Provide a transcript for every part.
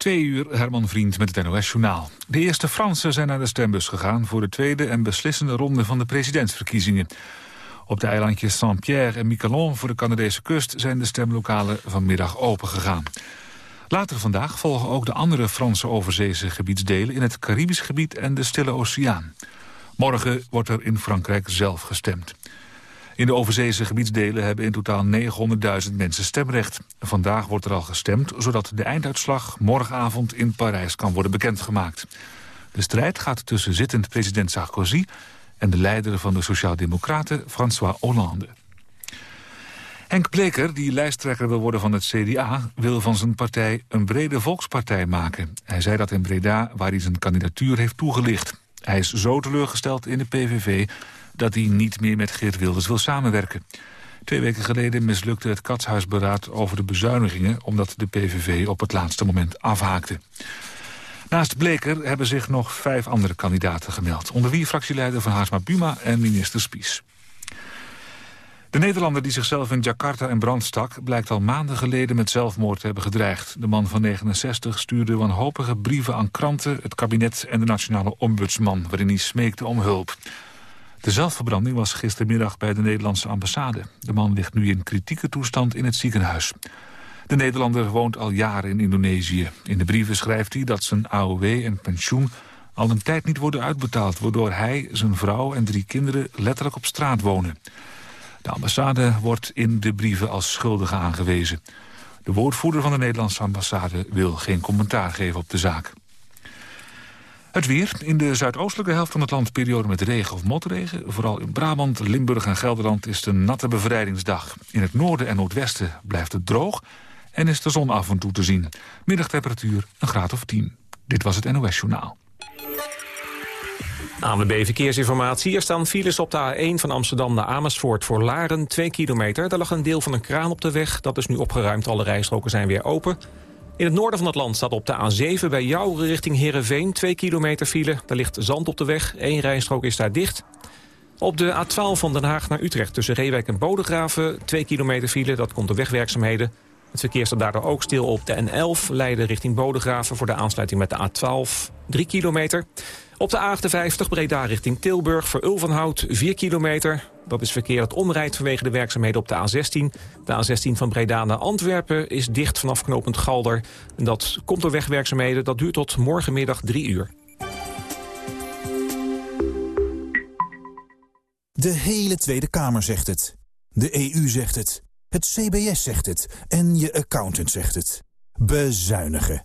Twee uur Herman Vriend met het NOS-journaal. De eerste Fransen zijn naar de stembus gegaan... voor de tweede en beslissende ronde van de presidentsverkiezingen. Op de eilandjes Saint-Pierre en Miquelon voor de Canadese kust... zijn de stemlokalen vanmiddag opengegaan. Later vandaag volgen ook de andere Franse overzeese gebiedsdelen... in het Caribisch gebied en de Stille Oceaan. Morgen wordt er in Frankrijk zelf gestemd. In de overzeese gebiedsdelen hebben in totaal 900.000 mensen stemrecht. Vandaag wordt er al gestemd, zodat de einduitslag morgenavond in Parijs kan worden bekendgemaakt. De strijd gaat tussen zittend president Sarkozy en de leider van de Sociaaldemocraten, François Hollande. Henk Bleker, die lijsttrekker wil worden van het CDA... wil van zijn partij een brede volkspartij maken. Hij zei dat in Breda, waar hij zijn kandidatuur heeft toegelicht. Hij is zo teleurgesteld in de PVV dat hij niet meer met Geert Wilders wil samenwerken. Twee weken geleden mislukte het katshuisberaad over de bezuinigingen... omdat de PVV op het laatste moment afhaakte. Naast Bleker hebben zich nog vijf andere kandidaten gemeld... onder wie fractieleider van Haarsma Buma en minister Spies. De Nederlander die zichzelf in Jakarta in brand stak... blijkt al maanden geleden met zelfmoord te hebben gedreigd. De man van 69 stuurde wanhopige brieven aan kranten... het kabinet en de nationale ombudsman... waarin hij smeekte om hulp. De zelfverbranding was gistermiddag bij de Nederlandse ambassade. De man ligt nu in kritieke toestand in het ziekenhuis. De Nederlander woont al jaren in Indonesië. In de brieven schrijft hij dat zijn AOW en pensioen al een tijd niet worden uitbetaald... waardoor hij, zijn vrouw en drie kinderen letterlijk op straat wonen. De ambassade wordt in de brieven als schuldige aangewezen. De woordvoerder van de Nederlandse ambassade wil geen commentaar geven op de zaak. Het weer. In de zuidoostelijke helft van het land periode met regen of motregen. Vooral in Brabant, Limburg en Gelderland is het een natte bevrijdingsdag. In het noorden en noordwesten blijft het droog en is de zon af en toe te zien. Middagtemperatuur een graad of 10. Dit was het NOS Journaal. ANWB Verkeersinformatie. Er staan files op de A1 van Amsterdam naar Amersfoort voor Laren, 2 kilometer. Daar lag een deel van een kraan op de weg. Dat is nu opgeruimd, alle rijstroken zijn weer open. In het noorden van het land staat op de A7 bij jou richting Heerenveen... 2 kilometer file, daar ligt zand op de weg. Eén rijstrook is daar dicht. Op de A12 van Den Haag naar Utrecht tussen Reewijk en Bodegraven... 2 kilometer file, dat komt door wegwerkzaamheden. Het verkeer staat daardoor ook stil op de N11... Leiden richting Bodegraven voor de aansluiting met de A12, 3 kilometer. Op de A58 Breda richting Tilburg voor Ulvenhout 4 kilometer. Dat is verkeer dat omrijdt vanwege de werkzaamheden op de A16. De A16 van Breda naar Antwerpen is dicht vanaf knooppunt Galder. Dat komt door wegwerkzaamheden. Dat duurt tot morgenmiddag 3 uur. De hele Tweede Kamer zegt het. De EU zegt het. Het CBS zegt het. En je accountant zegt het. Bezuinigen.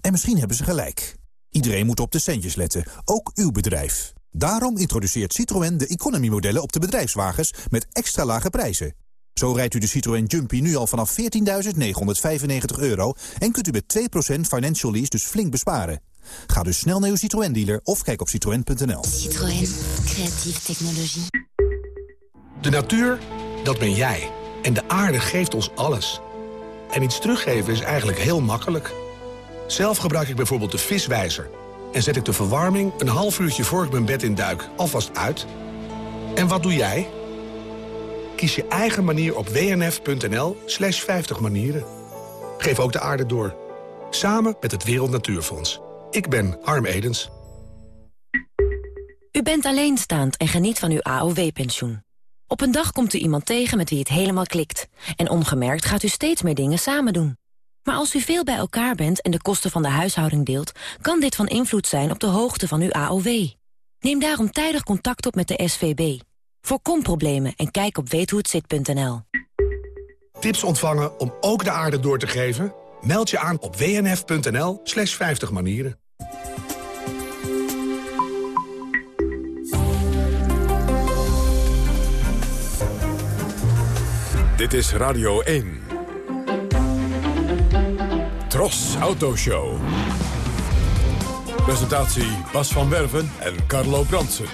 En misschien hebben ze gelijk. Iedereen moet op de centjes letten, ook uw bedrijf. Daarom introduceert Citroën de economy-modellen op de bedrijfswagens met extra lage prijzen. Zo rijdt u de Citroën Jumpy nu al vanaf 14.995 euro... en kunt u met 2% financial lease dus flink besparen. Ga dus snel naar uw Citroën-dealer of kijk op citroën.nl. Citroën. Creatieve technologie. De natuur, dat ben jij. En de aarde geeft ons alles. En iets teruggeven is eigenlijk heel makkelijk... Zelf gebruik ik bijvoorbeeld de viswijzer. En zet ik de verwarming een half uurtje voor ik mijn bed in duik alvast uit. En wat doe jij? Kies je eigen manier op wnf.nl slash 50 manieren. Geef ook de aarde door. Samen met het Wereld Natuurfonds. Ik ben Harm Edens. U bent alleenstaand en geniet van uw AOW-pensioen. Op een dag komt u iemand tegen met wie het helemaal klikt. En ongemerkt gaat u steeds meer dingen samen doen. Maar als u veel bij elkaar bent en de kosten van de huishouding deelt... kan dit van invloed zijn op de hoogte van uw AOW. Neem daarom tijdig contact op met de SVB. Voorkom problemen en kijk op weethohetzit.nl. Tips ontvangen om ook de aarde door te geven? Meld je aan op wnf.nl slash 50 manieren. Dit is Radio 1. Tros Autoshow. Presentatie Bas van Werven en Carlo Bransen.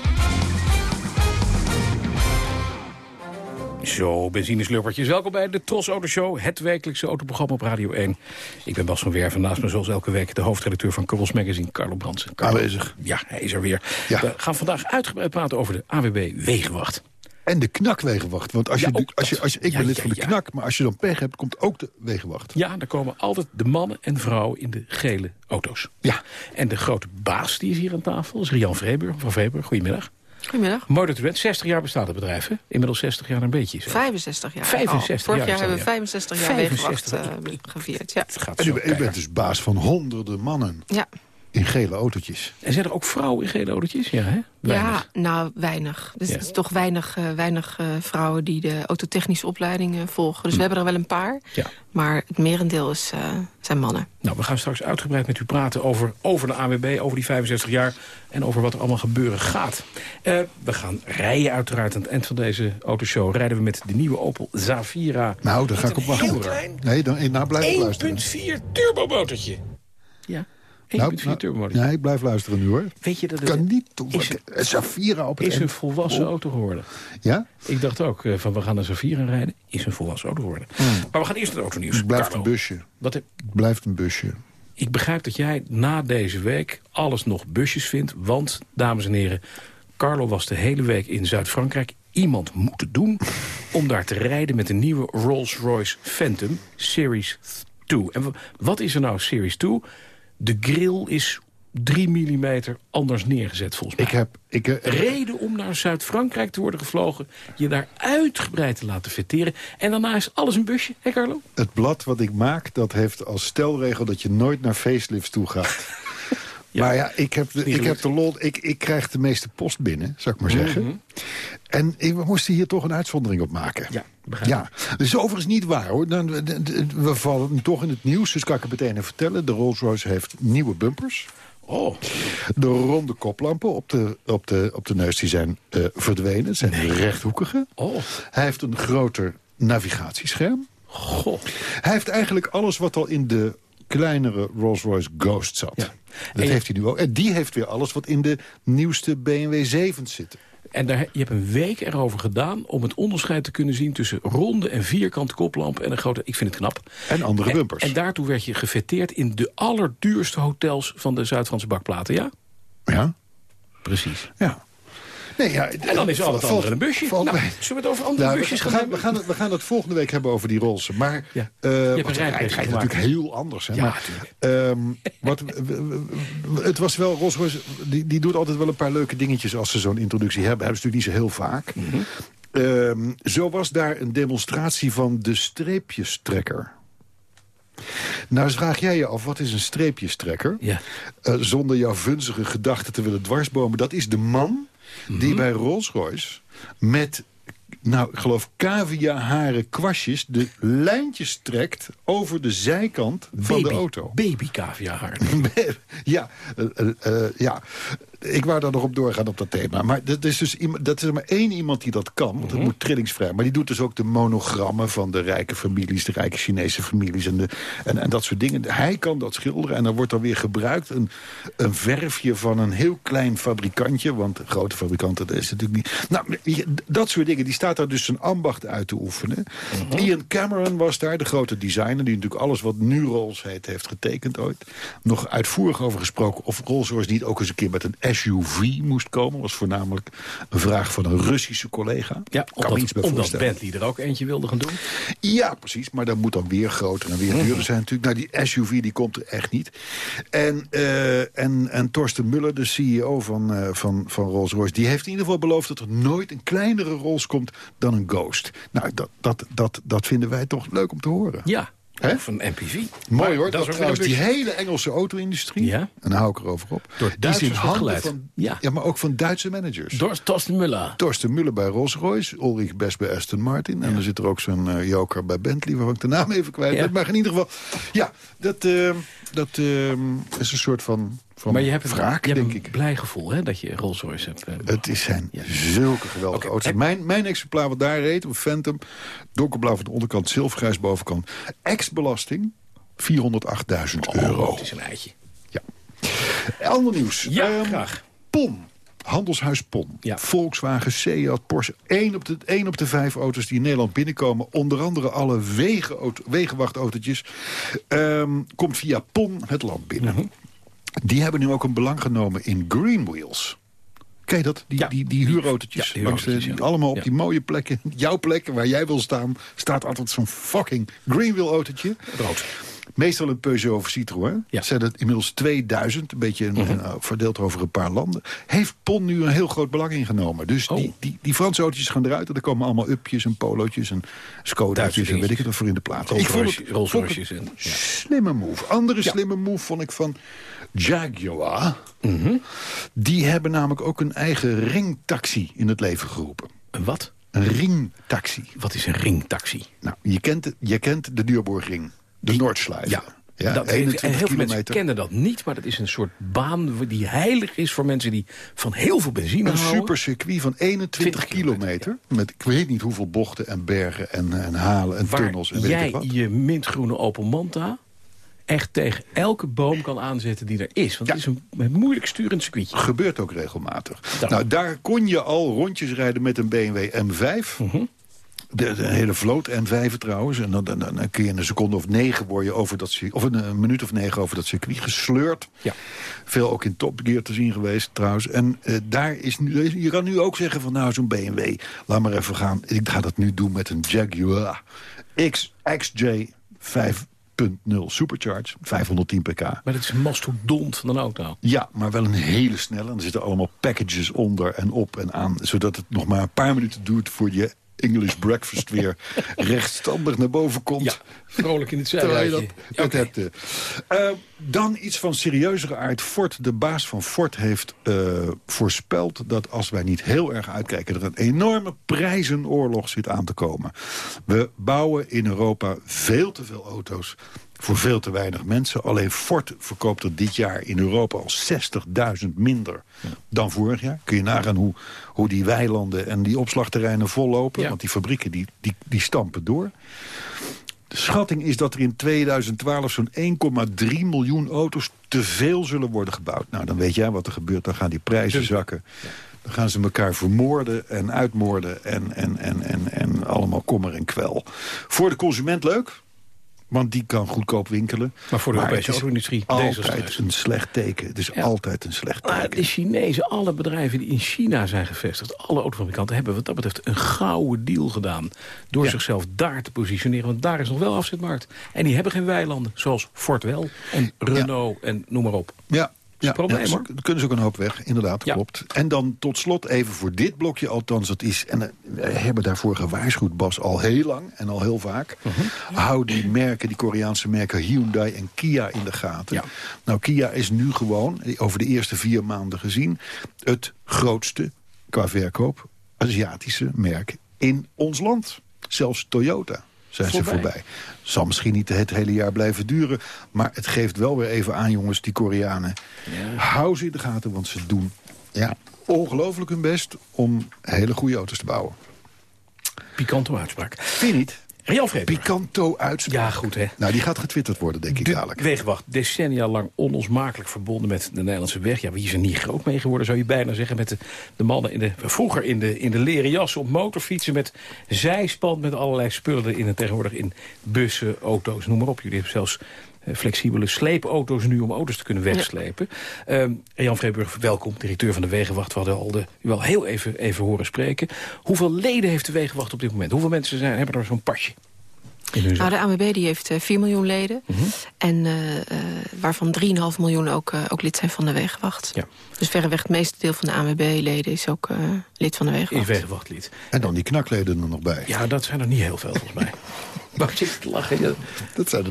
Zo, benzineslurpertjes. Welkom bij de Tros Autoshow, het wekelijkse autoprogramma op Radio 1. Ik ben Bas van Werven, naast me zoals elke week de hoofdredacteur van Kubbels Magazine, Carlo Bransen. Aanwezig. Ja, hij is er weer. Ja. We gaan vandaag uitgebreid praten over de AWB Wegenwacht. En de knakwegenwacht. Want als Ja, je, de- als je, als je, ik Ja, ben lid ja, van de ja. knak, maar als je dan pech hebt, komt ook de wegenwacht. Ja, daar komen altijd de mannen en vrouwen in de gele auto's. Ja. En de grote baas die is hier aan tafel is Rian Vreeburg van Vreeburg. Goedemiddag. Goedemiddag. Mooi dat u bent. 60 jaar bestaat het bedrijf, hè? Inmiddels 60 jaar een beetje. Zo. 65 jaar. 65 Oh, Vorig jaar hebben we dat, 65 jaar 65, wegenwacht eh, gevierd. Ja. Het gaat En u, bent dus baas van honderden mannen Ja. In gele autootjes. En zijn er ook vrouwen in gele autootjes? Ja, hè? ja, nou, weinig. Dus Ja. het is toch weinig, eh, weinig eh, vrouwen die de autotechnische opleiding eh, volgen. Dus we hebben er wel een paar. Ja. Maar het merendeel is, eh, zijn mannen. Nou, we gaan straks uitgebreid met u praten over, over de AWB, over die 65 jaar... en over wat er allemaal gebeuren gaat. Eh, we gaan rijden uiteraard. Aan het eind van deze autoshow rijden we met de nieuwe Opel Zavira. Nou, daar ga ik op Heel wachten. klein Nee, dan, nou blijf ik luisteren. 1.4 turbomotortje. Ja, 1.4 Nou, nou, ik blijf luisteren nu hoor. Weet je dat het Kan niet is, doen. Een Safira op het is een eind. volwassen auto geworden? Ja? Ik dacht ook eh, van we gaan naar Zavira rijden. Is een volwassen auto geworden. Maar we gaan eerst naar het autonieuws. Het blijft Carlo, een busje. Wat heb, Het blijft een busje. Ik begrijp dat jij na deze week alles nog busjes vindt. Want, dames en heren, Carlo was de hele week in Zuid-Frankrijk. Iemand moet het doen om daar te rijden met de nieuwe Rolls-Royce Phantom Series 2. En wa- wat is er nou Series 2? De grill is 3 mm anders neergezet volgens mij. Ik heb... Ik, eh, Reden om naar Zuid-Frankrijk te worden gevlogen. Je daar uitgebreid te laten vetteren. En daarna is alles een busje, hè Carlo? het blad wat ik maak, dat heeft als stelregel dat je nooit naar facelifts toe gaat. Maar ja, ik heb de, ik heb de lol. Ik, ik krijg de meeste post binnen, zou ik maar zeggen. Mhm. En ik- we moesten hier toch een uitzondering op maken. Ja, begrijp Ja, dat is overigens niet waar hoor. Dan, we- vallen nu toch in het nieuws, dus kan ik het meteen even vertellen. De Rolls-Royce heeft nieuwe bumpers. Oh, De ronde koplampen op de, op de, op de neus die zijn eh, verdwenen. Het zijn rechthoekige. oh, Hij heeft een groter navigatiescherm. goh. Hij heeft eigenlijk alles wat al in de kleinere Rolls-Royce Ghost zat. Ja. Dat En je- heeft hij nu ook. En die heeft weer alles wat in de nieuwste BMW 7's zit. En daar, je hebt een week erover gedaan om het onderscheid te kunnen zien... tussen ronde en vierkante koplampen en een grote... Ik vind het knap. En andere En, bumpers. en daartoe werd je gefeteerd in de allerduurste hotels... van de Zuid-Franse bakplaten, ja? Ja? Precies. Ja. Nee, ja, En dan is al het valt- andere een busje. Nou, zullen we het over andere Nou, busjes we gaan gaan, we, gaan het, we gaan het volgende week hebben over die Rolls. Maar Ja. rijdt gemaakt, natuurlijk heel anders. Hè? Ja, maar, ehm, wat, het was wel, Rolls-Royce, die, die doet altijd wel een paar leuke dingetjes... als ze zo'n introductie hebben. Hebben ze natuurlijk niet zo heel vaak. Mhm. Ehm, zo was daar een demonstratie van de streepjestrekker. Nou, eens vraag jij je af, wat is een streepjestrekker? Ja. Eh, zonder jouw vunzige gedachten te willen dwarsbomen. Dat is de man Die bij Rolls-Royce met, nou, ik geloof cavia-haren kwastjes... de lijntjes trekt over de zijkant van de auto. Baby caviar. ja, eh, eh, eh, ja, ik wou daar nog op doorgaan op dat thema. Maar dat is dus dat is maar één iemand die dat kan. Want het moet trillingsvrij. Maar die doet dus ook de monogrammen van de rijke families... de rijke Chinese families en, de, en, en dat soort dingen. Hij kan dat schilderen en dan wordt dan weer gebruikt... een, een verfje van een heel klein fabrikantje. Want grote fabrikanten, dat is natuurlijk niet... Nou, dat soort dingen, die staat daar dus zijn ambacht uit te oefenen. Ian Cameron was daar, de grote designer... die natuurlijk alles wat nu Rolls heet, heeft getekend ooit. Nog uitvoerig over gesproken of Rolls-Royce niet ook eens een keer met een SUV moest komen. was voornamelijk een vraag van een Russische collega. Ja, kan me omdat, iets bij omdat. Bentley er ook eentje wilde gaan doen. Ja, precies. Maar dat moet dan weer groter en weer duurder zijn natuurlijk. Nou, die SUV die komt er echt niet. En, eh, en, en Torsten Muller, de CEO van, eh, van, van Rolls-Royce... die heeft in ieder geval beloofd dat er nooit een kleinere Rolls komt dan een Ghost. Nou, dat, dat, dat, dat vinden wij toch leuk om te horen. Ja, Hè? of een MPV. Mooi Maar hoor, dat dat, trouwens die hele Engelse auto-industrie... Ja. en daar hou ik erover op... Door Duitsers handen van... Ja. Ja. maar ook van Duitse managers. Door Torsten Muller. Torsten Muller bij Rolls-Royce, Ulrich Best bij Aston Martin. En dan zit er ook zo'n eh, joker bij Bentley, waarvan ik de naam even kwijt ben. Maar in ieder geval, ja, dat, eh, dat eh, is een soort van, van Maar je hebt, een, wraak, je hebt denk een ik. blij gevoel hè, dat je Rolls Royce hebt. eh, Het is zijn Ja. zulke geweldige Oké, auto's. heb- Mijn, mijn exemplaar wat daar reed, een Phantom, donkerblauw van de onderkant, zilvergrijs bovenkant. Ex-belasting, 408.000 euro. Het is een eitje. Ander nieuws. Ja, Ehm, graag. PON. Handelshuis PON. Ja. Volkswagen, Seat, Porsche. Eén op, de, op de vijf auto's die in Nederland binnenkomen... onder andere alle wegenwachtautootjes... ehm, komt via PON het land binnen. Mhm. Die hebben nu ook een belang genomen in Green Wheels. Ken je dat? Die, Ja. die, die huurautootjes. Ja, die langs de- huurautootjes, ja. allemaal op die mooie plekken. Jouw plek, waar jij wil staan, staat altijd zo'n fucking Greenwheel-autootje. Rood. Meestal een Peugeot of Citroën. Ja. Mhm. Zijn het inmiddels 2000, een beetje een, eh, verdeeld over een paar landen. Heeft PON nu een heel groot belang ingenomen. Dus Oh. die, die, die Franse autootjes gaan eruit. En er komen allemaal upjes en polootjes en Skoda's en weet ik het wat voor in de plaats. Ik vond het, Rolls vond het Royces en... Ja. slimme move. Andere slimme move vond ik van Jaguar. Die hebben namelijk ook een eigen ringtaxi in het leven geroepen. Een wat? Een ringtaxi. Wat is een ringtaxi? Nou, je kent, je kent de Duurborgring. De Noordslijf. Ja, ja dat, 21 en heel veel mensen kennen dat niet, maar dat is een soort baan die heilig is voor mensen die van heel veel benzine Een houden. supercircuit van 21 20 kilometer. Met ik weet niet hoeveel bochten en bergen en, en halen en Waar tunnels en weet jij ik wat. je mintgroene Opel Manta echt tegen elke boom kan aanzetten die er is. Want Ja. het is een, moeilijk sturend circuitje. Gebeurt ook regelmatig. Nou, daar kon je al rondjes rijden met een BMW M5. Mhm. De, de hele vloot M5 trouwens. En dan, dan, dan kun je in een seconde of negen word je over dat of een, een minuut of negen over dat circuit gesleurd. Ja. Veel ook in Top Gear te zien geweest trouwens. En eh, daar is nu, je kan nu ook zeggen van nou zo'n BMW, laat maar even gaan. Ik ga dat nu doen met een Jaguar X, XJ 5.0 Supercharge, 510 pk. Maar het is een mastodont van een auto. Ja, maar wel een hele snelle. En er zitten allemaal packages onder en op en aan. Zodat het nog maar een paar minuten duurt voor je English breakfast weer rechtstandig naar boven komt. Ja, vrolijk in het zijrijtje. dat hebt. eh. Eh, dan iets van serieuzere aard. Ford, de baas van Ford heeft eh, voorspeld dat als wij niet heel erg uitkijken... er een enorme prijzenoorlog zit aan te komen. We bouwen in Europa veel te veel auto's voor veel te weinig mensen. Alleen Ford verkoopt er dit jaar in Europa al 60.000 minder dan vorig jaar. Kun je nagaan hoe, hoe die weilanden en die opslagterreinen vollopen. Ja. Want die fabrieken die, die, die stampen door. De schatting is dat er in 2012 zo'n 1,3 miljoen auto's te veel zullen worden gebouwd. Nou, dan weet jij wat er gebeurt. Dan gaan die prijzen zakken. Dan gaan ze elkaar vermoorden en uitmoorden en, en, en, en, en allemaal kommer en kwel. Voor de consument leuk, want die kan goedkoop winkelen. Maar voor de Europese is auto-industrie altijd een slecht teken. Het is Ja. altijd een slecht Maar teken. de Chinezen, alle bedrijven die in China zijn gevestigd... alle autofabrikanten hebben wat dat betreft een gouden deal gedaan... door Ja. zichzelf daar te positioneren. Want daar is nog wel afzetmarkt. En die hebben geen weilanden, zoals Ford wel. En Renault en noem maar op. Ja, ja, probleem, ja, ze- hoor. dan kunnen ze ook een hoop weg, inderdaad, Ja. klopt. En dan tot slot even voor dit blokje althans, dat is... en eh, wij hebben daarvoor gewaarschuwd, Bas, al heel lang en al heel vaak. Mhm. Hou die merken, die Koreaanse merken Hyundai en Kia in de gaten. Ja. Nou, Kia is nu gewoon, over de eerste vier maanden gezien... het grootste, qua verkoop, Aziatische merk in ons land. Zelfs Toyota zijn ze Voorbij. Zal misschien niet het hele jaar blijven duren. Maar het geeft wel weer even aan, jongens, die Koreanen. Hou ze in de gaten, want ze doen ja, ongelooflijk hun best... om hele goede auto's te bouwen. Pikante uitspraak. Vind je niet? Vredenburg. Picanto uitspraak. Ja, goed, hè. Nou, die gaat getwitterd worden, denk ik De dadelijk. wegenwacht, decennia lang onlosmakelijk verbonden met de Nederlandse weg. Ja, wie is er niet groot mee geworden, zou je bijna zeggen. Met de, de mannen in de, vroeger in de, in de leren jassen op motorfietsen... met zijspan, met allerlei spullen erin. En tegenwoordig in bussen, auto's, noem maar op. Jullie hebben zelfs flexibele sleepauto's nu om auto's te kunnen wegslepen. Ehm, Jan Vreeburg, welkom, directeur van de Wegenwacht. We hadden al de, u al heel even, even horen spreken. Hoeveel leden heeft de Wegenwacht op dit moment? Hoeveel mensen zijn, hebben er zo'n pasje? Nou, de ANWB die heeft eh, 4 miljoen leden. Mhm. En eh, eh, waarvan 3,5 miljoen ook, eh, ook lid zijn van de Wegenwacht. Ja. Dus verreweg het meeste deel van de ANWB-leden is ook eh, lid van de Is Wegenwacht. Wegenwachtlid. En dan die knakleden er nog bij. Ja, dat zijn er niet heel veel volgens mij. Waar zit je te lachen? Ja, Dat zijn er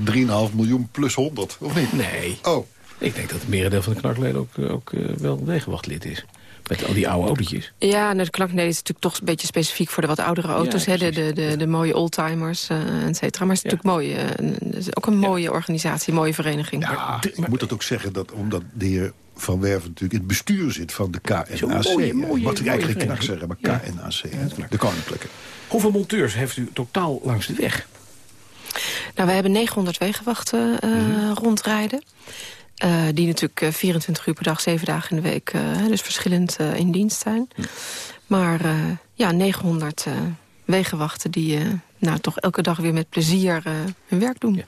3,5 miljoen plus 100, of niet? Nee, Oh, ik denk dat het merendeel van de knakleden ook, eh, ook eh, wel wegenwachtlid is. Met al die oude autootjes. Ja, nou, de klanknede is natuurlijk toch een beetje specifiek voor de wat oudere auto's. Ja, hè, de, de, de, de mooie oldtimers, eh et cetera. Maar het is Ja. natuurlijk mooi. is ook een mooie organisatie, een mooie vereniging. ja, de- ik moet dat ook zeggen, dat, omdat de heer Van Werven natuurlijk in het bestuur zit van de KNAC. Mooie, mooie, Wat ik eigenlijk knak zeggen, maar Ja. KNAC, de koninklijke. Hoeveel monteurs heeft u totaal langs de weg? Nou, we hebben 900 wegenwachten eh, Mhm. rondrijden. Eh, die natuurlijk eh, 24 uur per dag, 7 dagen in de week... eh, dus verschillend eh, in dienst zijn. Maar eh, ja, 900 eh, wegenwachten die nou, toch elke dag weer met plezier hun werk doen. Ja.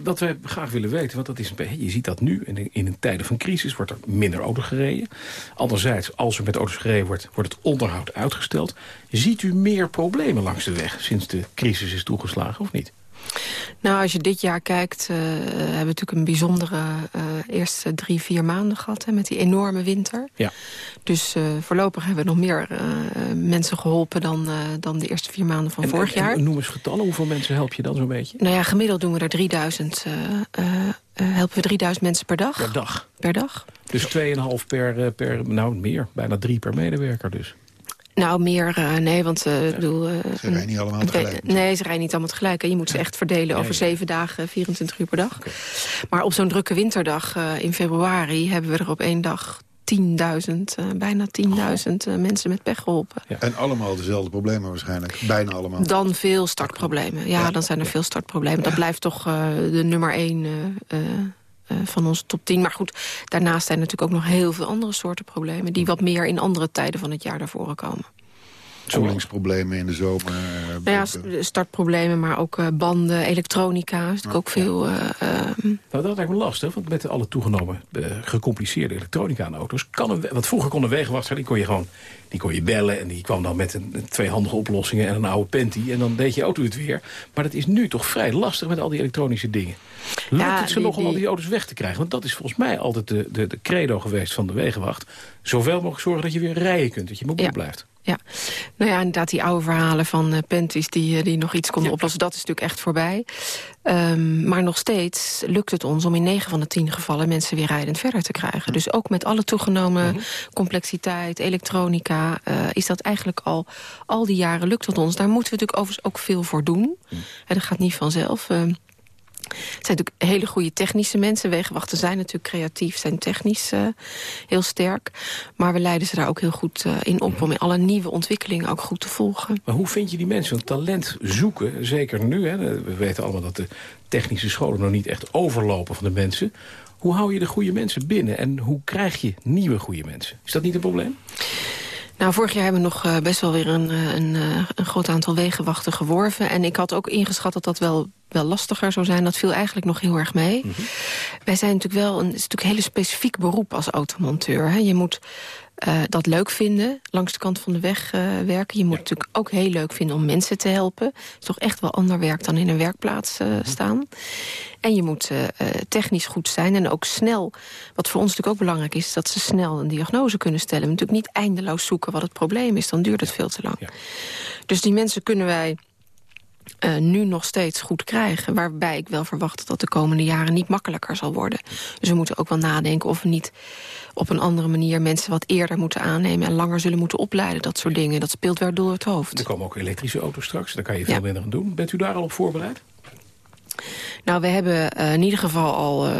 Wat wij graag willen weten, want dat is, je ziet dat nu in, in een tijden van crisis wordt er minder auto gereden. Anderzijds, als er met auto's gereden wordt, wordt het onderhoud uitgesteld. Ziet u meer problemen langs de weg sinds de crisis is toegeslagen of niet? Nou, als je dit jaar kijkt, uh, hebben we natuurlijk een bijzondere uh, eerste drie, vier maanden gehad... Hè, met die enorme winter. Ja. Dus uh, voorlopig hebben we nog meer mensen geholpen dan, dan de eerste vier maanden van vorig jaar. En noem eens getallen, hoeveel mensen help je dan zo'n beetje? Nou ja, gemiddeld doen we er 3000, helpen we 3000 mensen per dag. Per dag? Per dag. Dus 2,5 per, per, nou meer, bijna drie per medewerker dus. Nou, meer, uh, nee, want uh, ja. bedoel... Uh, ze rijden niet allemaal tegelijk. Nee, ze rijden niet allemaal tegelijk. Hè. Je moet ze echt verdelen over zeven dagen, 24 uur per dag. Okay. Maar op zo'n drukke winterdag in februari hebben we er op één dag 10.000, bijna 10.000 oh. mensen met pech geholpen. Ja. En allemaal dezelfde problemen waarschijnlijk, bijna allemaal. Dan veel startproblemen. Ja, dan zijn er veel startproblemen. Dat blijft toch de nummer één van onze top 10. Maar goed, daarnaast zijn natuurlijk ook nog heel veel andere soorten problemen... die wat meer in andere tijden van het jaar daarvoor komen. Zoelingsproblemen in de zomer. Uh, nou ja, startproblemen, maar ook uh, banden, elektronica. Is natuurlijk ook veel... Uh, nou, dat lijkt me lastig, want met alle toegenomen gecompliceerde elektronica aan auto's... Kan een, want vroeger kon een wegenwachter, die kon je gewoon die kon je bellen en die kwam dan met een, twee handige oplossingen en een oude panty. En dan deed je auto het weer. Maar dat is nu toch vrij lastig met al die elektronische dingen. Lukt ja, het ze nog om al die auto's weg te krijgen? Want dat is volgens mij altijd de, de, de credo geweest van de wegenwacht. Zoveel mogelijk zorgen dat je weer rijden kunt, dat je mobiel ja. blijft. Ja, nou ja, inderdaad die oude verhalen van uh, die, uh, die nog iets konden ja. oplossen. Dat is natuurlijk echt voorbij. Um, maar nog steeds lukt het ons om in 9 van de 10 gevallen mensen weer rijdend verder te krijgen. Dus ook met alle toegenomen mm -hmm. complexiteit, elektronica, uh, is dat eigenlijk al, al die jaren lukt het ons. Daar moeten we natuurlijk overigens ook veel voor doen. Mm. En dat gaat niet vanzelf. Uh, het zijn natuurlijk hele goede technische mensen. Wegenwachten zijn natuurlijk creatief, zijn technisch uh, heel sterk. Maar we leiden ze daar ook heel goed uh, in op... om in alle nieuwe ontwikkelingen ook goed te volgen. Maar hoe vind je die mensen? Want talent zoeken, zeker nu... Hè, we weten allemaal dat de technische scholen nog niet echt overlopen van de mensen. Hoe hou je de goede mensen binnen? En hoe krijg je nieuwe goede mensen? Is dat niet een probleem? Nou, vorig jaar hebben we nog uh, best wel weer een, een, een groot aantal wegenwachten geworven. En ik had ook ingeschat dat dat wel wel lastiger zou zijn. Dat viel eigenlijk nog heel erg mee. Mm -hmm. Wij zijn natuurlijk wel een, het is natuurlijk een hele specifiek beroep als automonteur. Hè. Je moet uh, dat leuk vinden, langs de kant van de weg uh, werken. Je moet ja. natuurlijk ook heel leuk vinden om mensen te helpen. Het is toch echt wel ander werk dan in een werkplaats uh, mm -hmm. staan. En je moet technisch goed zijn en ook snel. Wat voor ons natuurlijk ook belangrijk is, dat ze snel een diagnose kunnen stellen. We natuurlijk niet eindeloos zoeken wat het probleem is, dan duurt het veel te lang. Ja. Dus die mensen kunnen wij uh, nu nog steeds goed krijgen. Waarbij ik wel verwacht dat dat de komende jaren niet makkelijker zal worden. Dus we moeten ook wel nadenken of we niet op een andere manier mensen wat eerder moeten aannemen... en langer zullen moeten opleiden, dat soort dingen. Dat speelt wel door het hoofd. Er komen ook elektrische auto's straks, daar kan je veel ja. minder aan doen. Bent u daar al op voorbereid? Nou, we hebben uh, in ieder geval al... Uh,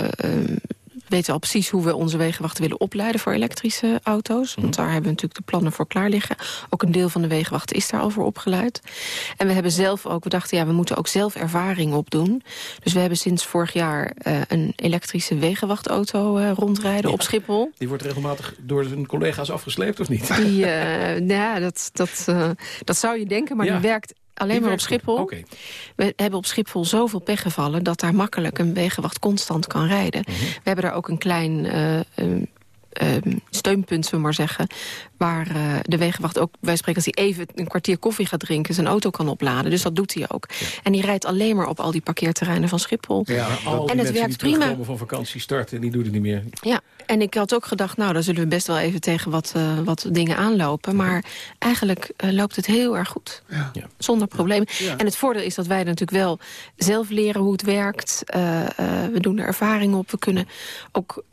weten al precies hoe we onze wegenwachten willen opleiden voor elektrische auto's. Want daar hebben we natuurlijk de plannen voor klaar liggen. Ook een deel van de wegenwachten is daar al voor opgeleid. En we hebben zelf ook, we dachten ja, we moeten ook zelf ervaring opdoen. Dus we hebben sinds vorig jaar uh, een elektrische wegenwachtauto uh, rondrijden ja, op Schiphol. Die wordt regelmatig door zijn collega's afgesleept of niet? Die, uh, ja, dat, dat, dat zou je denken, maar ja. die werkt Alleen maar op Schiphol. Okay. We hebben op Schiphol zoveel pechgevallen... dat daar makkelijk een wegenwacht constant kan rijden. Mhm. Mm -hmm. We hebben daar ook een klein uh, um, um, steunpunt, zullen we maar zeggen... waar uh, de wegenwacht ook, wij spreken als hij even een kwartier koffie gaat drinken... zijn auto kan opladen, dus dat doet hij ook. Ja. En die rijdt alleen maar op al die parkeerterreinen van Schiphol. Ja, al en het werkt prima. van vakantie starten, die doen het niet meer. Ja, en ik had ook gedacht, nou, dan zullen we best wel even tegen wat, uh, wat dingen aanlopen. Maar eigenlijk uh, loopt het heel erg goed. Ja. Ja. Zonder problemen. Ja. En het voordeel is dat wij natuurlijk wel zelf leren hoe het werkt. Uh, we doen er ervaring op. We kunnen ook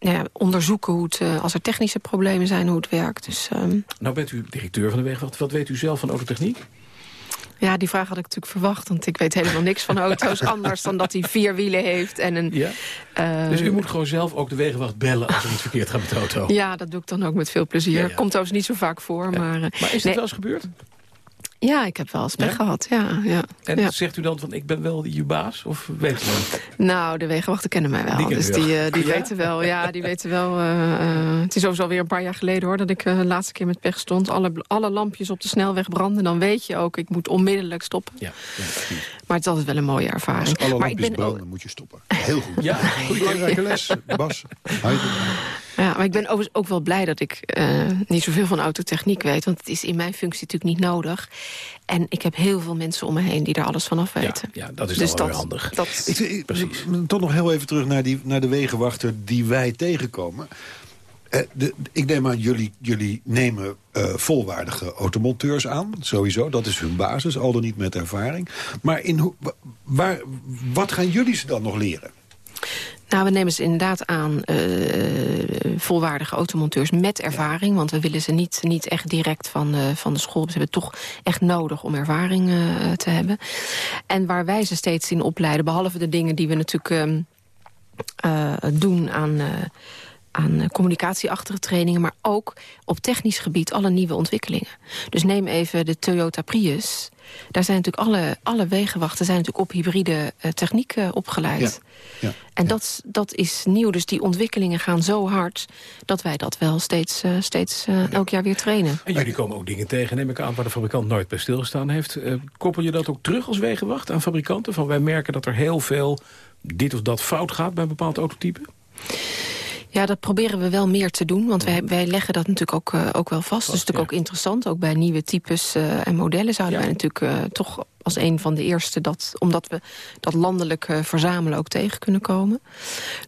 nou ja, onderzoeken hoe het, uh, als er technische problemen zijn, hoe het werkt. Dus, um... Nou bent u directeur van de weg. Wat, wat weet u zelf van autotechniek? Ja, die vraag had ik natuurlijk verwacht. Want ik weet helemaal niks van auto's. anders dan dat hij vier wielen heeft. En een, ja? uh, dus u moet gewoon zelf ook de wegenwacht bellen als er iets verkeerd gaat met de auto? Ja, dat doe ik dan ook met veel plezier. Ja, ja. Komt trouwens niet zo vaak voor. Maar, uh, maar is dat nee. wel eens gebeurd? Ja, ik heb wel eens pech gehad, ja. ja. En ja. zegt u dan van, ik ben wel je baas? Of weet u dat? Nou, de wegenwachten kennen mij wel. Die dus die, wel. eh, die Ja? weten wel. Ja, die weten wel. eh, eh, het is overigens alweer een paar jaar geleden hoor... dat ik de laatste keer met pech stond. Alle, alle lampjes op de snelweg branden. Dan weet je ook, ik moet onmiddellijk stoppen. Ja, ja, precies. Maar het is altijd wel een mooie ervaring. Als alle maar ik ben ook, branden, moet je stoppen. Heel goed. Ja, Goeie belangrijke les, Bas. Ja, maar ik ben overigens ook wel blij dat ik eh, niet zoveel van autotechniek weet. Want het is in mijn functie natuurlijk niet nodig. En ik heb heel veel mensen om me heen die daar alles van af ja, weten. ja, dat is dus dan wel dat, handig. Dat, Ik, ik- Precies. Toch nog heel even terug naar, die, naar de wegenwachter die wij tegenkomen. Eh, ik neem aan, jullie, jullie nemen eh, volwaardige automonteurs aan. Sowieso, dat is hun basis, al dan niet met ervaring. Maar in, waar, wat gaan jullie ze dan nog leren? Nou, we nemen ze inderdaad aan eh, volwaardige automonteurs met ervaring. Want we willen ze niet, niet echt direct van, van de school. Ze hebben het toch echt nodig om ervaring te hebben. En waar wij ze steeds in opleiden, behalve de dingen die we natuurlijk ehm, eh, doen aan... aan eh, communicatieachtige trainingen, maar ook op technisch gebied alle nieuwe ontwikkelingen. Dus neem even de Toyota Prius. Daar zijn natuurlijk alle, alle wegenwachten zijn natuurlijk op hybride eh, techniek eh, opgeleid. Ja, En Dat, dat is nieuw, dus die ontwikkelingen gaan zo hard... dat wij dat wel steeds, steeds elk jaar weer trainen. En jullie komen ook dingen tegen, neem ik aan, waar de fabrikant nooit bij stilgestaan heeft. Eh, koppel je dat ook terug als wegenwacht aan fabrikanten? Van wij merken dat er heel veel dit of dat fout gaat bij een bepaald autotype? Ja, dat proberen we wel meer te doen, want wij, wij leggen dat natuurlijk ook, eh, ook wel vast. Dat is natuurlijk ja. ook interessant, ook bij nieuwe types eh, en modellen... zouden Ja. wij natuurlijk eh, toch als een van de eerste... Dat, omdat we dat landelijk eh, verzamelen ook tegen kunnen komen.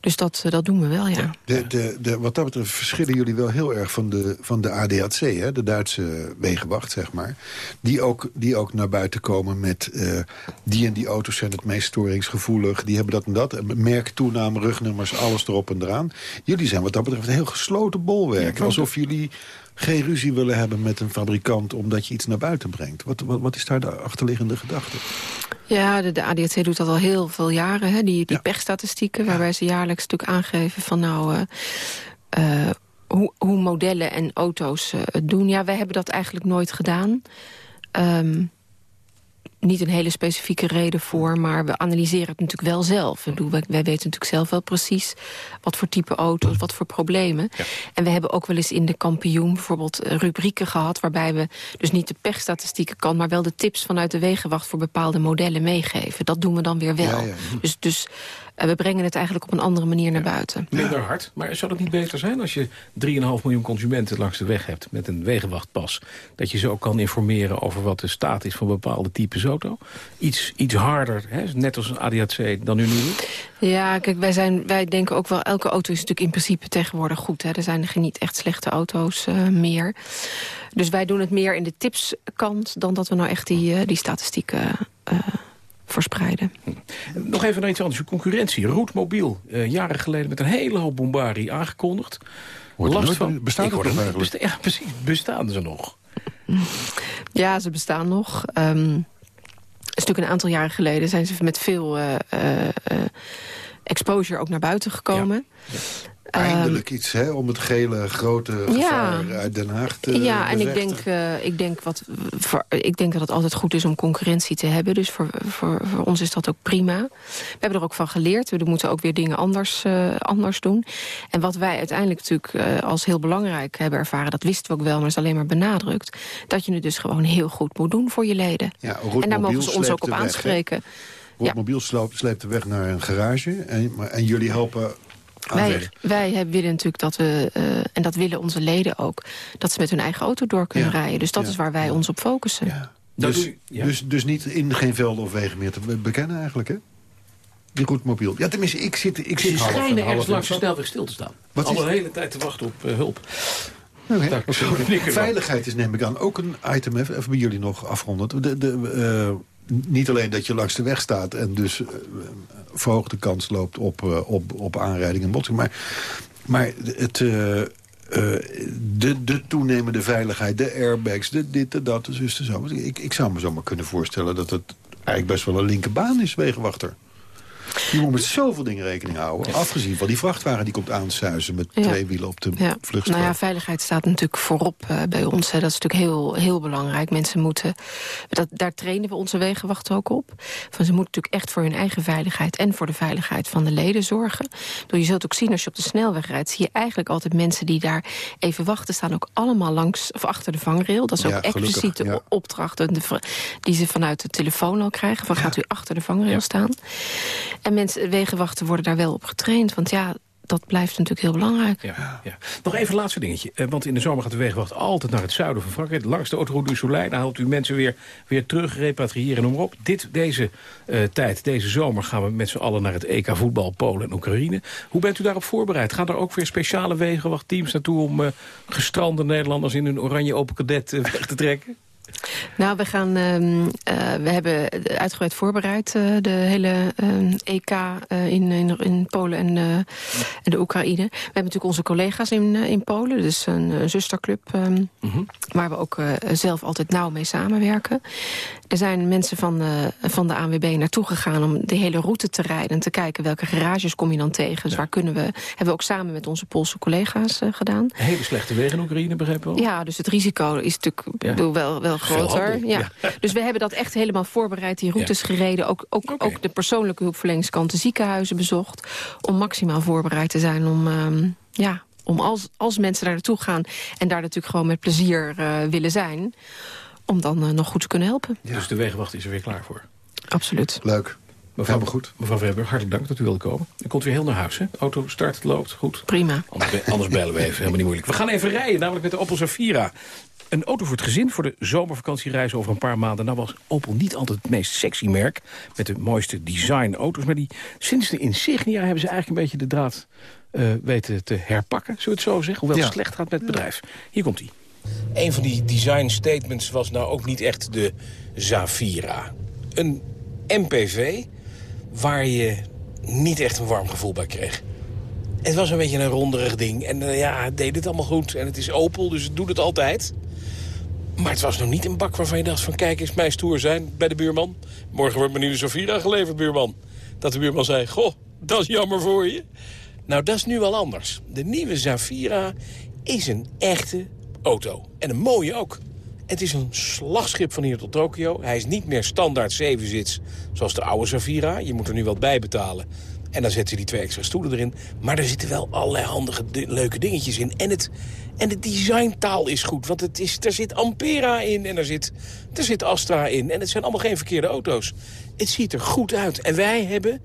Dus dat, eh, dat doen we wel, ja. De, de, de, wat dat betreft verschillen jullie wel heel erg van de, van de ADAC, hè, de Duitse wegenwacht, zeg maar. Die ook, die ook naar buiten komen met eh, die en die auto's zijn het meest storingsgevoelig. Die hebben dat en dat. Merktoename, rugnummers, alles erop en eraan. Jullie zijn wat dat betreft een heel gesloten bolwerk. Alsof jullie geen ruzie willen hebben met een fabrikant... omdat je iets naar buiten brengt. Wat, wat, wat is daar de achterliggende gedachte? Ja, de, de ADAC doet dat al heel veel jaren, hè, die, die Ja. pechstatistieken... waarbij ze jaarlijks natuurlijk aangeven van nou... eh, eh, hoe, hoe modellen en auto's eh, het doen. Ja, wij hebben dat eigenlijk nooit gedaan. Ehm, niet een hele specifieke reden voor, maar we analyseren het natuurlijk wel zelf. Bedoel, wij, wij weten natuurlijk zelf wel precies wat voor type auto's, wat voor problemen. En we hebben ook wel eens in de kampioen bijvoorbeeld eh, rubrieken gehad... waarbij we dus niet de pechstatistieken kan... maar wel de tips vanuit de wegenwacht voor bepaalde modellen meegeven. Dat doen we dan weer wel. Ja, ja. Dus, dus we brengen het eigenlijk op een andere manier naar buiten. Minder hard. Maar zou het niet beter zijn als je 3,5 miljoen consumenten langs de weg hebt... met een wegenwachtpas, dat je ze ook kan informeren over wat de staat is van bepaalde types auto? Iets, iets harder, hè? net als een ADAC, dan u nu? Ja, kijk, wij, zijn, wij denken ook wel... elke auto is natuurlijk in principe tegenwoordig goed. Hè. Er zijn niet echt slechte auto's eh, meer. Dus wij doen het meer in de tipskant... dan dat we nou echt die, eh, die statistieken eh, verspreiden. Nog even naar iets anders. Uw concurrentie, Roetmobiel. eh, jaren geleden met een hele hoop bombarie aangekondigd. Hoort Last nooit van... Ik het hoor nog besta- ja, precies. Bestaan ze nog? Ja, ze bestaan nog. Ehm, een stuk een aantal jaren geleden zijn ze met veel eh, eh, exposure ook naar buiten gekomen. Eindelijk iets hè, om het gele grote gevaar uit Den Haag te Ja, en ik denk, eh, ik, denk wat, voor, ik denk dat het altijd goed is om concurrentie te hebben. Dus voor, voor, voor ons is dat ook prima. We hebben er ook van geleerd. We moeten ook weer dingen anders, eh, anders doen. En wat wij uiteindelijk natuurlijk eh, als heel belangrijk hebben ervaren... dat wisten we ook wel, maar is alleen maar benadrukt... dat je het dus gewoon heel goed moet doen voor je leden. Ja, en daar mogen ze ons ook op weg, aanspreken. Roodmobiel sleept, sleept de weg naar een garage. En jullie helpen Wij, hebben- willen natuurlijk dat we, eh, en dat willen onze leden ook... dat ze met hun eigen auto door kunnen Ja. rijden. Dus dat Ja. is waar wij ons op focussen. Ja. Dat Dus, dus, dus niet in geen velden of wegen meer te be- bekennen eigenlijk, hè? Die roetmobiel. Ja, tenminste, ik zit, ik Ze zit schijnen half ergens langs de snelweg stil te staan. Wat Al is- een hele tijd te wachten op eh, hulp. Daar kunnen. Veiligheid is, neem ik aan, ook een item, even, bij jullie nog afgerond. De, de, eh, niet alleen dat je langs de weg staat en dus eh, verhoogde kans loopt op, eh, op, op aanrijding en botsing. Maar, maar het, eh, de, de toenemende veiligheid, de airbags, de dit, de dat, de zus, de zo. Ik, ik zou me zomaar kunnen voorstellen dat het eigenlijk best wel een linkerbaan is, wegenwachter. Je moet met zoveel dingen rekening houden. Afgezien van die vrachtwagen die komt aansuizen... met twee wielen op de ja. Nou ja, veiligheid staat natuurlijk voorop uh, bij ons. Hè. Dat is natuurlijk heel, heel belangrijk. Mensen moeten... Dat, daar trainen we onze wegenwachten ook op. Van, ze moeten natuurlijk echt voor hun eigen veiligheid... en voor de veiligheid van de leden zorgen. Door je zult ook zien als je op de snelweg rijdt... zie je eigenlijk altijd mensen die daar even wachten... staan ook allemaal langs of achter de vangrail. Dat is ook ja, expliciete ja. opdrachten die ze vanuit de telefoon al krijgen. Van gaat u achter de vangrail staan. En mensen, wegenwachten worden daar wel op getraind. Want ja, dat blijft natuurlijk heel belangrijk. Ja, ja. Nog even een laatste dingetje. Eh, want in de zomer gaat de wegenwacht altijd naar het zuiden van Frankrijk. Langs de Autoroute du Soleil. Dan haalt u mensen weer, weer terug, repatriëren, noem maar op. Dit, deze uh, tijd, deze zomer, gaan we met z'n allen naar het EK voetbal Polen en Oekraïne. Hoe bent u daarop voorbereid? Gaan er ook weer speciale wegenwachtteams naartoe... om uh, gestrande Nederlanders in hun oranje open kadet weg te trekken? Nou, we, gaan, uh, uh, we hebben uitgebreid voorbereid uh, de hele ehm, EK eh, in, in, in, Polen en, en, de Oekraïne. We hebben natuurlijk onze collega's in, in Polen, dus een zusterclub... Um, mm -hmm. waar we ook zelf altijd nauw mee samenwerken. Er zijn mensen van de, van de ANWB naartoe gegaan om de hele route te rijden... en te kijken welke garages kom je dan tegen. Dus waar kunnen we... Hebben we ook samen met onze Poolse collega's gedaan. Hele slechte wegen in Oekraïne, begrepen we Ja, dus het risico is natuurlijk ja. wel, wel groter. Ja. ja. Dus we hebben dat echt helemaal voorbereid, die routes gereden. Ook, ook, okay. ook de persoonlijke hulpverleningskant, de ziekenhuizen bezocht. Om maximaal voorbereid te zijn om... Um, ja, om als, als mensen daar naartoe gaan en daar natuurlijk gewoon met plezier uh, willen zijn... om dan uh, nog goed te kunnen helpen. Dus de wegenwacht is er weer klaar voor? Absoluut. Leuk. Mevrouw, Helemaal goed. Mevrouw Weber, hartelijk dank dat u wilde komen. U komt weer heel naar huis, hè? Auto start, het loopt, goed. Prima. Anders, anders bellen we even, helemaal niet moeilijk. We gaan even rijden, namelijk met de Opel Zafira. Een auto voor het gezin voor de zomervakantiereis over een paar maanden. Nou was Opel niet altijd het meest sexy merk met de mooiste design auto's. Maar die, sinds de Insignia hebben ze eigenlijk een beetje de draad uh, weten te herpakken. Zullen we het zo zeggen? Hoewel ja. het slecht gaat met het bedrijf. Hier komt hij. Een van die design statements was nou ook niet echt de Zafira. Een MPV waar je niet echt een warm gevoel bij kreeg. Het was een beetje een ronderig ding. En uh, ja, het deed het allemaal goed. En het is Opel, dus het doet het altijd. Maar het was nog niet een bak waarvan je dacht van... kijk eens, mij stoer zijn bij de buurman. Morgen wordt me nu de Sofira geleverd, buurman. Dat de buurman zei, goh, dat is jammer voor je. Nou, dat is nu wel anders. De nieuwe Zafira is een echte auto. En een mooie ook. Het is een slagschip van hier tot Tokio. Hij is niet meer standaard 7 zits zoals de oude Zafira. Je moet er nu wat bij betalen. En dan zetten ze die twee extra stoelen erin. Maar er zitten wel allerlei handige, leuke dingetjes in. En, het, en de designtaal is goed. Want het is, er zit Ampera in en er zit, er zit Astra in. En het zijn allemaal geen verkeerde auto's. Het ziet er goed uit. En wij hebben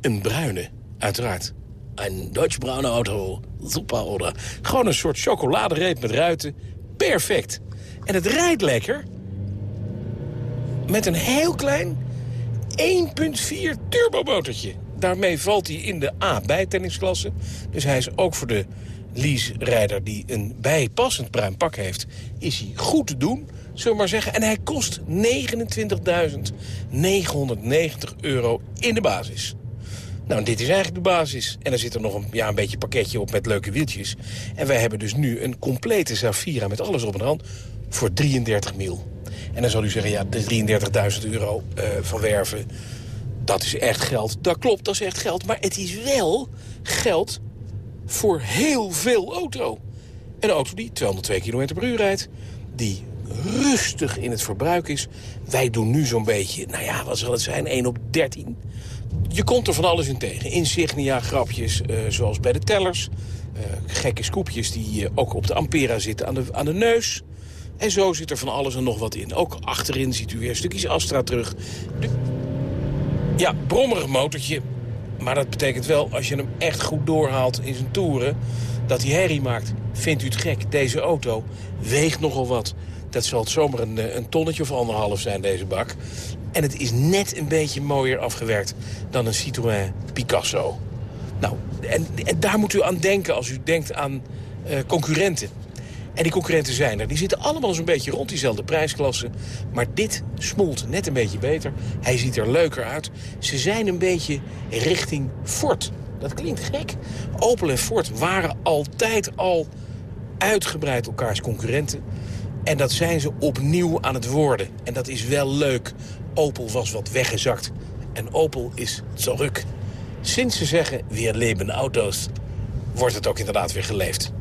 een bruine, uiteraard. Een Dutch bruine auto. Super oder. Gewoon een soort chocoladereep met ruiten. Perfect. En het rijdt lekker. Met een heel klein 1.4 turbomotortje. Daarmee valt hij in de A-bijtellingsklasse. Dus hij is ook voor de lease-rijder die een bijpassend bruin pak heeft... is hij goed te doen, zullen we maar zeggen. En hij kost 29.990 euro in de basis. Nou, dit is eigenlijk de basis. En dan zit er nog een, ja, een beetje pakketje op met leuke wieltjes. En wij hebben dus nu een complete Zafira met alles op en rand voor 33 mil. En dan zal u zeggen, ja, de 33.000 euro uh, van werven dat is echt geld. Dat klopt, dat is echt geld. Maar het is wel geld voor heel veel auto. Een auto die 202 km per uur rijdt. Die rustig in het verbruik is. Wij doen nu zo'n beetje, nou ja, wat zal het zijn, 1 op 13. Je komt er van alles in tegen. Insignia, grapjes, uh, zoals bij de tellers. Uh, gekke scoopjes die uh, ook op de Ampera zitten aan de, aan de neus. En zo zit er van alles en nog wat in. Ook achterin ziet u weer stukjes Astra terug. Ja, brommerig motortje. Maar dat betekent wel, als je hem echt goed doorhaalt in zijn toeren... dat hij herrie maakt. Vindt u het gek? Deze auto weegt nogal wat. Dat zal het zomaar een, eh, een tonnetje of anderhalf zijn, deze bak. En het is net een beetje mooier afgewerkt dan een Citroën Picasso. Nou, en, en daar moet u aan denken als u denkt aan uh, concurrenten. En die concurrenten zijn er. Die zitten allemaal zo'n beetje rond diezelfde prijsklasse. Maar dit smolt net een beetje beter. Hij ziet er leuker uit. Ze zijn een beetje richting Ford. Dat klinkt gek. Opel en Ford waren altijd al uitgebreid elkaars concurrenten. En dat zijn ze opnieuw aan het worden. En dat is wel leuk. Opel was wat weggezakt. En Opel is terug. sinds ze zeggen weer leven auto's, wordt het ook inderdaad weer geleefd.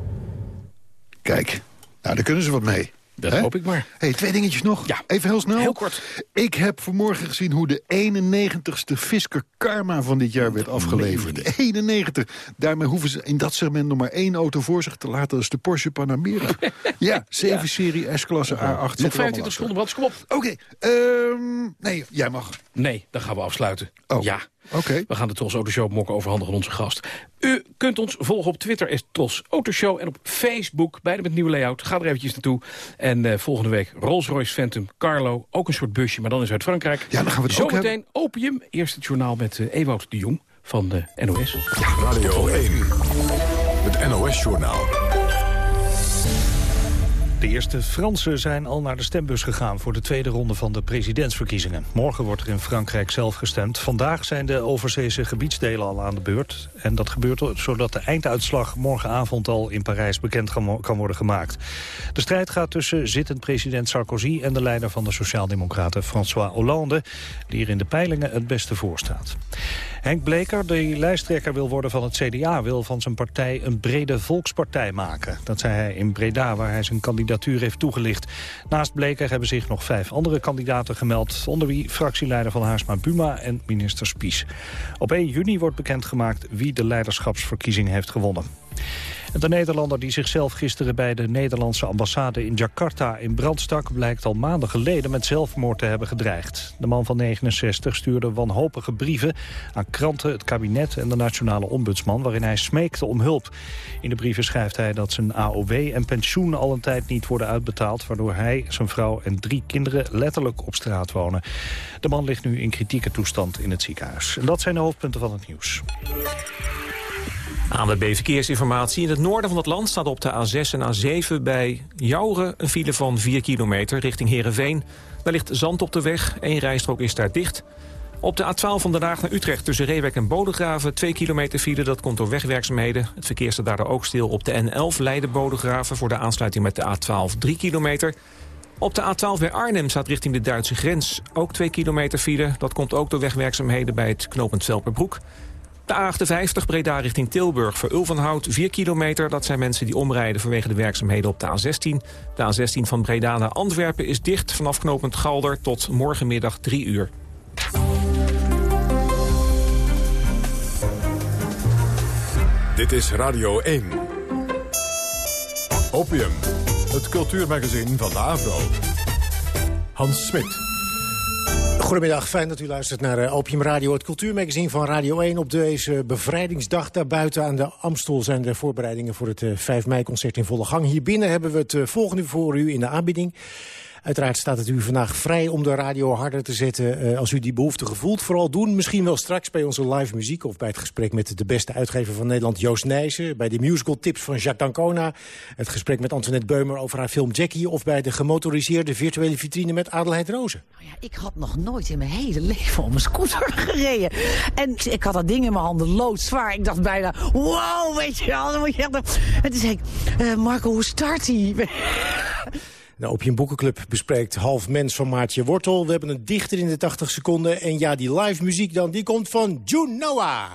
Kijk, nou, daar kunnen ze wat mee. Dat hoop ik maar. hey, twee dingetjes nog. Ja. Even heel snel. Heel kort. Ik heb vanmorgen gezien hoe de 91ste Fisker Karma van dit jaar werd afgeleverd. De 91. Daarmee hoeven ze in dat segment nog maar één auto voor zich te laten. Dat is de Porsche Panamera. ja, 7-serie S-klasse A8. Nog zit er allemaal 25 achter. seconden, Brands, kom op. Oké, ehm, nee, jij mag. Nee, dan gaan we afsluiten. Oh. Ja. Oké. We gaan de Tros Autoshow mokken overhandigen aan onze gast. U kunt ons volgen op Twitter, is Tros Autoshow. En op Facebook, beide met nieuwe layout. Ga er eventjes naartoe. En eh, volgende week Rolls-Royce Phantom Carlo. Ook een soort busje, maar dan is uit Frankrijk. Ja, dan gaan we het ook Zometeen Opium. Eerst het journaal met eh, Ewout de Jong van de NOS. Radio 1. Het NOS-journaal. De eerste Fransen zijn al naar de stembus gegaan voor de tweede ronde van de presidentsverkiezingen. Morgen wordt er in Frankrijk zelf gestemd. Vandaag zijn de overzeese gebiedsdelen al aan de beurt. En dat gebeurt zodat de einduitslag morgenavond al in Parijs bekend kan worden gemaakt. De strijd gaat tussen zittend president Sarkozy en de leider van de Sociaaldemocraten François Hollande, die er in de peilingen het beste voor staat. Henk Bleker, die lijsttrekker wil worden van het CDA... wil van zijn partij een brede volkspartij maken. Dat zei hij in Breda, waar hij zijn kandidatuur heeft toegelicht. Naast Bleker hebben zich nog vijf andere kandidaten gemeld... onder wie fractieleider van Haarsma Buma en minister Spies. Op 1 juni wordt bekendgemaakt wie de leiderschapsverkiezing heeft gewonnen. De Nederlander die zichzelf gisteren bij de Nederlandse ambassade in Jakarta in brand stak... blijkt al maanden geleden met zelfmoord te hebben gedreigd. De man van 69 stuurde wanhopige brieven aan kranten, het kabinet en de nationale ombudsman... waarin hij smeekte om hulp. In de brieven schrijft hij dat zijn AOW en pensioen al een tijd niet worden uitbetaald... waardoor hij, zijn vrouw en drie kinderen letterlijk op straat wonen. De man ligt nu in kritieke toestand in het ziekenhuis. En dat zijn de hoofdpunten van het nieuws. Aan de B-verkeersinformatie. In het noorden van het land staat op de A6 en A7 bij Jouren een file van 4 kilometer richting Heerenveen. Daar ligt zand op de weg, één rijstrook is daar dicht. Op de A12 van Den Haag naar Utrecht tussen Reewek en Bodegraven 2 kilometer file, dat komt door wegwerkzaamheden. Het verkeer staat daardoor ook stil op de N11 Leiden-Bodegraven voor de aansluiting met de A12 3 kilometer. Op de A12 bij Arnhem staat richting de Duitse grens ook 2 kilometer file. Dat komt ook door wegwerkzaamheden bij het knooppunt Velperbroek. De A58 Breda richting Tilburg voor Ulvenhout 4 kilometer. Dat zijn mensen die omrijden vanwege de werkzaamheden op de A16. De A16 van Breda naar Antwerpen is dicht vanaf knooppunt Galder tot morgenmiddag 3 uur. Dit is Radio 1. Opium, het cultuurmagazin van de Avro. Hans Smit. Goedemiddag, fijn dat u luistert naar eh, Opium Radio, het cultuurmagazine van Radio 1. Op deze bevrijdingsdag daarbuiten aan de Amstel zijn de voorbereidingen voor het eh, 5 mei-concert in volle gang. Hier binnen hebben we het eh, volgende voor u in de aanbieding. Uiteraard staat het u vandaag vrij om de radio harder te zetten eh, als u die behoefte gevoelt. Vooral doen, misschien wel straks bij onze live muziek... of bij het gesprek met de beste uitgever van Nederland, Joost Nijssen... bij de musical tips van Jacques D'Ancona... het gesprek met Antoinette Beumer over haar film Jackie... of bij de gemotoriseerde virtuele vitrine met Adelheid Rozen. Ja, ik had nog nooit in mijn hele leven op een scooter gereden. En ik had dat ding in mijn handen loodzwaar. Ik dacht bijna, wow, weet je wel. Moet je. En toen zei ik, eh, Marco, hoe start hij? De Opium Boekenclub bespreekt Half Mens van Maartje Wortel. We hebben een dichter in de 80 seconden. En ja, die live muziek dan, die komt van June Noah.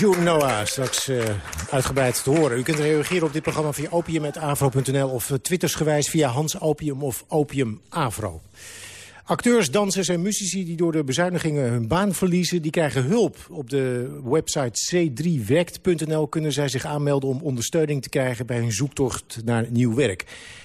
June Noah, straks uh, uitgebreid te horen. U kunt reageren op dit programma via opium.avro.nl... of uh, twittersgewijs via Hans Opium of Opium Avro. Acteurs, dansers en muzici die door de bezuinigingen hun baan verliezen... die krijgen hulp. Op de website c3werkt.nl kunnen zij zich aanmelden... om ondersteuning te krijgen bij hun zoektocht naar nieuw werk.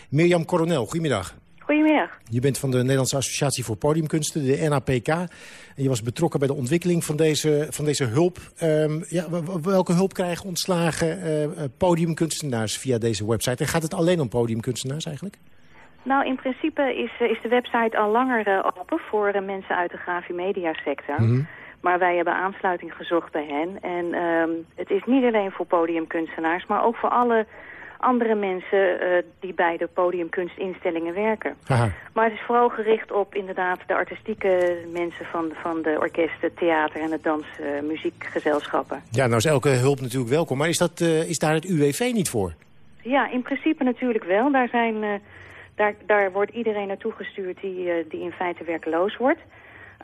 Mirjam Coronel, goedemiddag. Goedemiddag. Je bent van de Nederlandse Associatie voor Podiumkunsten, de NAPK. En je was betrokken bij de ontwikkeling van deze, van deze hulp. Um, ja, welke hulp krijgen ontslagen uh, podiumkunstenaars via deze website? En gaat het alleen om podiumkunstenaars eigenlijk? Nou, in principe is, is de website al langer uh, open voor uh, mensen uit de grafimedia sector. Mm -hmm. Maar wij hebben aansluiting gezocht bij hen. En um, het is niet alleen voor podiumkunstenaars, maar ook voor alle andere mensen eh, die bij de podiumkunstinstellingen werken. Aha. Maar het is vooral gericht op inderdaad de artistieke mensen van, van de orkesten, theater en het dans, eh, muziekgezelschappen. Ja, nou is elke hulp natuurlijk welkom. Maar is, dat, eh, is daar het UWV niet voor? Ja, in principe natuurlijk wel. Daar, zijn, daar, daar wordt iedereen naartoe gestuurd die, die in feite werkloos wordt.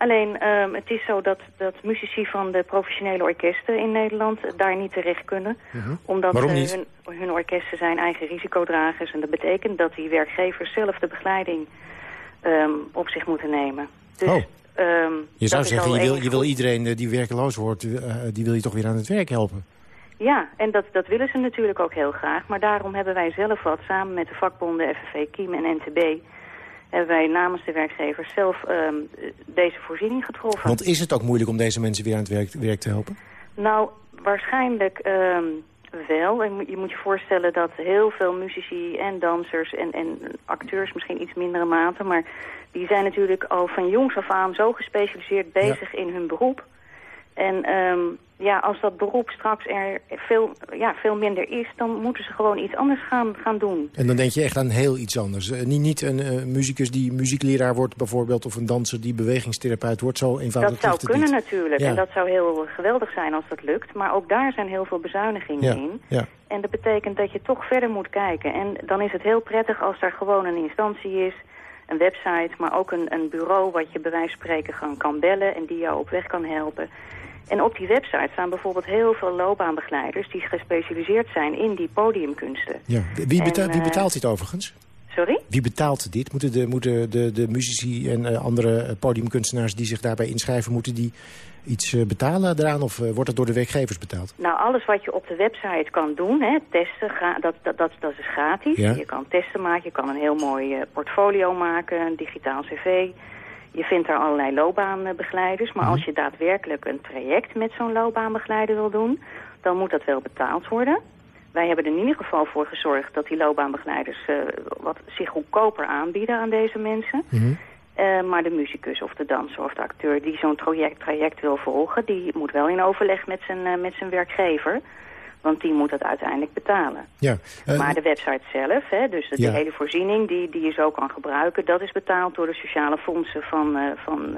Alleen, ehm, het is zo dat, dat muzici van de professionele orkesten in Nederland daar niet terecht kunnen. Omdat Waarom eh, hun, hun orkesten zijn eigen risicodragers. En dat betekent dat die werkgevers zelf de begeleiding ehm, op zich moeten nemen. Dus, Oh. ehm, Je zou zeggen, je wil, je wil iedereen eh, die werkeloos wordt... eh, die wil je toch weer aan het werk helpen. Ja, en dat, dat willen ze natuurlijk ook heel graag. Maar daarom hebben wij zelf wat, samen met de vakbonden FNV, Kiem en NTB... hebben wij namens de werkgevers zelf ehm, deze voorziening getroffen. Want is het ook moeilijk om deze mensen weer aan het werk, werk te helpen? Nou, waarschijnlijk ehm, wel. En Je moet je voorstellen dat heel veel muzici en dansers en, en acteurs, misschien iets mindere mate... maar die zijn natuurlijk al van jongs af aan zo gespecialiseerd bezig in hun beroep... En ehm, ja, als dat beroep straks er veel, ja, veel minder is... dan moeten ze gewoon iets anders gaan, gaan doen. En dan denk je echt aan heel iets anders. Eh, niet, niet een eh, muzikus die muziekleraar wordt bijvoorbeeld... of een danser die bewegingstherapeut wordt. Zo eenvoudig Dat zou kunnen niet. natuurlijk. Ja. En dat zou heel geweldig zijn als dat lukt. Maar ook daar zijn heel veel bezuinigingen Ja, in. ja. En dat betekent dat je toch verder moet kijken. En dan is het heel prettig als er gewoon een instantie is... een website, maar ook een, een bureau... wat je bij wijze van spreken gewoon kan bellen... en die jou op weg kan helpen... En op die website staan bijvoorbeeld heel veel loopbaanbegeleiders... die gespecialiseerd zijn in die podiumkunsten. Ja. Wie, beta- En, wie eh, betaalt dit overigens? Sorry? Wie betaalt dit? Moeten de, moeten de, de muzici en eh, andere eh, podiumkunstenaars die zich daarbij inschrijven... moeten die iets betalen daaraan of wordt het door de werkgevers betaald? Nou, alles wat je op de website kan doen, hè, testen, dat, dat, dat, dat is gratis. Ja. Je kan testen maken, je kan een heel mooi portfolio maken, een digitaal cv. Je vindt daar allerlei loopbaanbegeleiders. Maar als je daadwerkelijk een traject met zo'n loopbaanbegeleider wil doen... dan moet dat wel betaald worden. Wij hebben er in ieder geval voor gezorgd dat die loopbaanbegeleiders... eh, wat zich goedkoper aanbieden aan deze mensen... Eh, maar de muzikus of de danser of de acteur die zo'n traject, traject wil volgen... die moet wel in overleg met zijn, eh, met zijn werkgever. Want die moet dat uiteindelijk betalen. Ja. eh, maar de website zelf, hè, dus de, Ja. hele voorziening die, die je zo kan gebruiken... dat is betaald door de sociale fondsen van, eh, van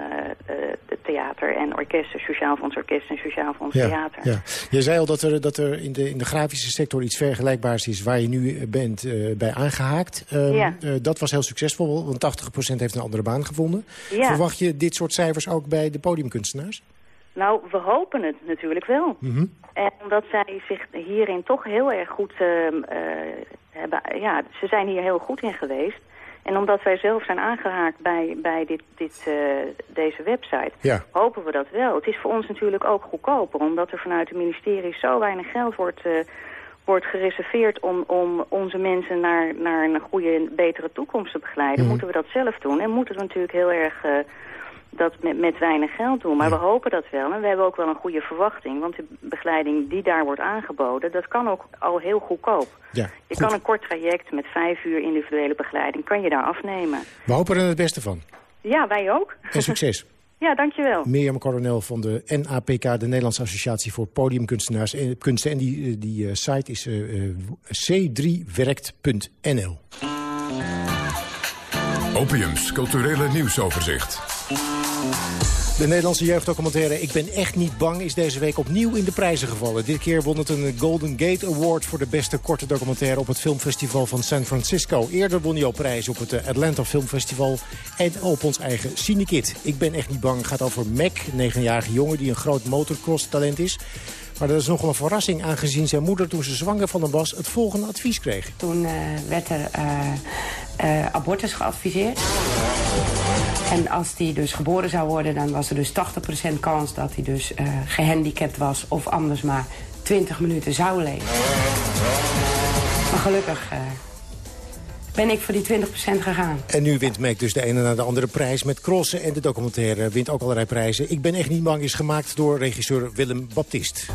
de theater en orkesten. Sociaal Fonds Orkest en Sociaal Fonds ja, Theater. ja. Je zei al dat er, dat er in, de, in de grafische sector iets vergelijkbaars is... waar je nu bent bij aangehaakt. Ehm, Ja. dat was heel succesvol, want 80% heeft een andere baan gevonden. Ja. Verwacht je dit soort cijfers ook bij de podiumkunstenaars? Nou, we hopen het natuurlijk wel. Mhm. En omdat zij zich hierin toch heel erg goed ehm, eh, hebben... Ja, ze zijn hier heel goed in geweest. En omdat wij zelf zijn aangehaakt bij, bij dit, dit, eh, deze website... Ja. hopen we dat wel. Het is voor ons natuurlijk ook goedkoper... omdat er vanuit de ministerie zo weinig geld wordt, eh, wordt gereserveerd... om, om onze mensen naar, naar een goede, betere toekomst te begeleiden. Mhm. Moeten we dat zelf doen. En moeten we natuurlijk heel erg... dat met, met weinig geld doen. Maar we hopen dat wel. En we hebben ook wel een goede verwachting. Want de begeleiding die daar wordt aangeboden... dat kan ook al heel goedkoop. Ja, Je goed. kan een kort traject met vijf uur individuele begeleiding... kan je daar afnemen. We hopen er het beste van. Ja, wij ook. En succes. ja, dankjewel. Mirjam Coronel van de NAPK, de Nederlandse Associatie voor Podiumkunstenaars en Kunsten. En die, eh, die eh, site is eh, c3werkt.nl. Opiums culturele nieuwsoverzicht. De Nederlandse jeugddocumentaire Ik ben echt niet bang is deze week opnieuw in de prijzen gevallen. Dit keer won het een Golden Gate Award voor de beste korte documentaire op het filmfestival van San Francisco. Eerder won hij al prijzen op het eh, Atlanta Filmfestival en op ons eigen Cinekit. Ik ben echt niet bang gaat over Mac, een 9-jarige jongen die een groot motocross talent is. Maar dat is nogal een verrassing aangezien zijn moeder toen ze zwanger van hem was het volgende advies kreeg. Toen eh, werd er eh, eh, abortus geadviseerd. En als die dus geboren zou worden, dan was er dus 80% kans dat hij dus eh, gehandicapt was of anders maar 20 minuten zou leven. Maar gelukkig ben ik voor die 20% gegaan. En nu wint Mac dus de ene na de andere prijs met crossen. En de documentaire wint ook allerlei prijzen. Ik ben echt niet bang is gemaakt door regisseur Willem Baptist.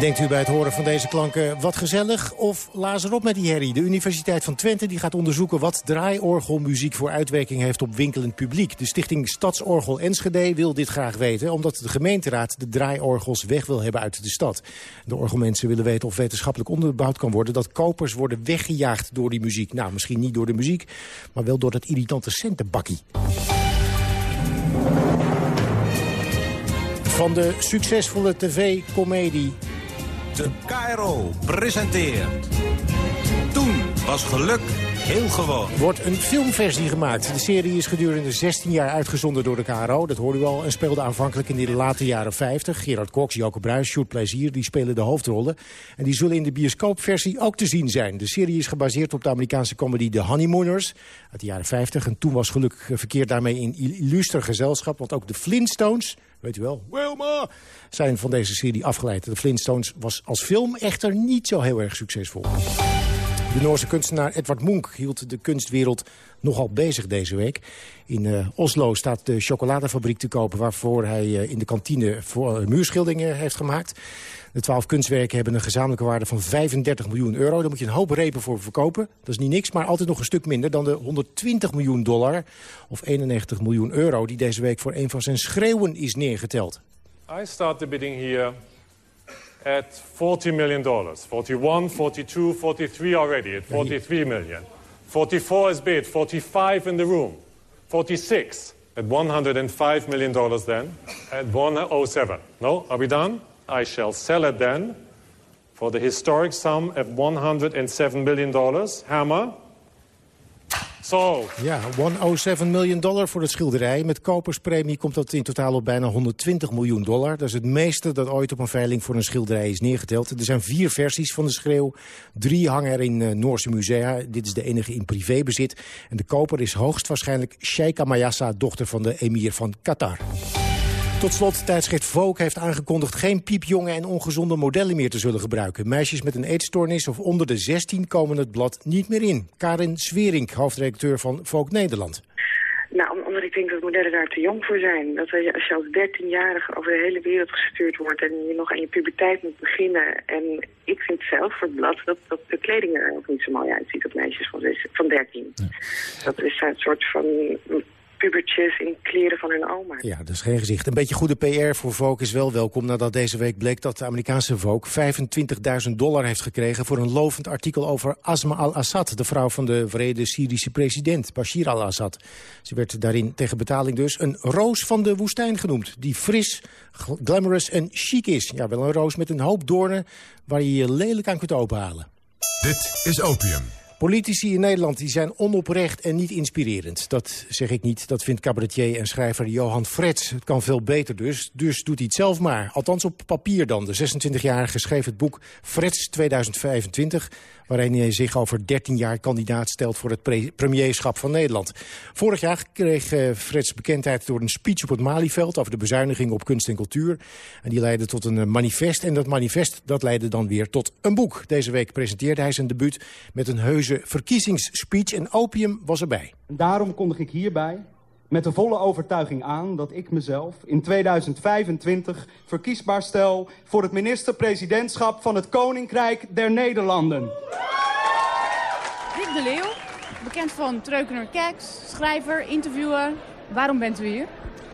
Denkt u bij het horen van deze klanken wat gezellig of lazer op met die herrie? De Universiteit van Twente die gaat onderzoeken wat draaiorgelmuziek voor uitwerking heeft op winkelend publiek. De stichting Stadsorgel Enschede wil dit graag weten omdat de gemeenteraad de draaiorgels weg wil hebben uit de stad. De orgelmensen willen weten of wetenschappelijk onderbouwd kan worden dat kopers worden weggejaagd door die muziek. Nou, misschien niet door de muziek, maar wel door dat irritante centenbakkie. Van de succesvolle tv-comedie De KRO presenteert. Toen was geluk heel gewoon. wordt een filmversie gemaakt. De serie is gedurende 16 jaar uitgezonden door de KRO. Dat hoorde u al. En speelde aanvankelijk in de late jaren 50. Gerard Cox, Joke Bruijs, Sjoerd Plezier, die spelen de hoofdrollen. En die zullen in de bioscoopversie ook te zien zijn. De serie is gebaseerd op de Amerikaanse comedy The Honeymooners uit de jaren 50. En toen was geluk verkeerd daarmee in illuster gezelschap. Want ook de Flintstones, weet u wel, Wilma, zijn van deze serie afgeleid. De Flintstones was als film echter niet zo heel erg succesvol. De Noorse kunstenaar Edward Munch hield de kunstwereld nogal bezig deze week. In eh, Oslo staat de chocoladefabriek te kopen... waarvoor hij eh, in de kantine voor, eh, muurschilderingen heeft gemaakt. De twaalf kunstwerken hebben een gezamenlijke waarde van 35 miljoen euro. Daar moet je een hoop repen voor verkopen. Dat is niet niks, maar altijd nog een stuk minder dan de 120 miljoen dollar... of 91 miljoen euro die deze week voor een van zijn schreeuwen is neergeteld. I start the bidding here at 40 million dollars. 41, 42, 43 already at 43 million. 44 is bid, 45 in the room. 46 at 105 million dollars then. At 107. No, are we done? I shall sell it then for the historic sum of 107 million dollars. Hammer. Ja, 107 miljoen dollar voor het schilderij. Met koperspremie komt dat in totaal op bijna 120 miljoen dollar. Dat is het meeste dat ooit op een veiling voor een schilderij is neergeteld. Er zijn vier versies van de schreeuw. Drie hangen er in eh, Noorse musea. Dit is de enige in privébezit. En de koper is hoogstwaarschijnlijk Sheikha Mayassa, dochter van de emir van Qatar. Tot slot, tijdschrift Vogue heeft aangekondigd geen piepjonge en ongezonde modellen meer te zullen gebruiken. Meisjes met een eetstoornis of onder de 16 komen het blad niet meer in. Karin Swerink, hoofdredacteur van Vogue Nederland. Nou, om- omdat ik denk dat modellen daar te jong voor zijn. Dat als je- als 13-jarige over de hele wereld gestuurd wordt... en je nog aan je puberteit moet beginnen. En ik vind zelf voor het blad dat, dat de kleding er ook niet zo mooi uitziet op meisjes van, van 13. Dat is een soort van pubertjes in kleren van hun oma. Ja, dat is geen gezicht. Een beetje goede PR voor Vogue is wel welkom... nadat deze week bleek dat de Amerikaanse Vogue 25.000 dollar heeft gekregen... voor een lovend artikel over Asma al-Assad... de vrouw van de vrede Syrische president Bashir al-Assad. Ze werd daarin tegen betaling dus een roos van de woestijn genoemd... die fris, gl- glamorous en chic is. Ja, wel een roos met een hoop doornen waar je je lelijk aan kunt openhalen. Dit is Opium. Politici in Nederland die zijn onoprecht en niet inspirerend. Dat zeg ik niet, dat vindt cabaretier en schrijver Johan Frets. Het kan veel beter dus, dus doet hij het zelf maar. Althans op papier dan. De 26-jarige schreef het boek Frets 2025... waarin hij zich over 13 jaar kandidaat stelt voor het pre- premierschap van Nederland. Vorig jaar kreeg eh, Frets bekendheid door een speech op het Malieveld... over de bezuinigingen op kunst en cultuur. En die leidde tot een manifest. En dat manifest dat leidde dan weer tot een boek. Deze week presenteerde hij zijn debuut met een heuse verkiezingsspeech. En opium was erbij. En daarom kondig ik hierbij met de volle overtuiging aan dat ik mezelf in 2025 verkiesbaar stel voor het minister-presidentschap van het Koninkrijk der Nederlanden. Rick de Leeuw, bekend van Treukener Keks, schrijver, interviewer. Waarom bent u hier?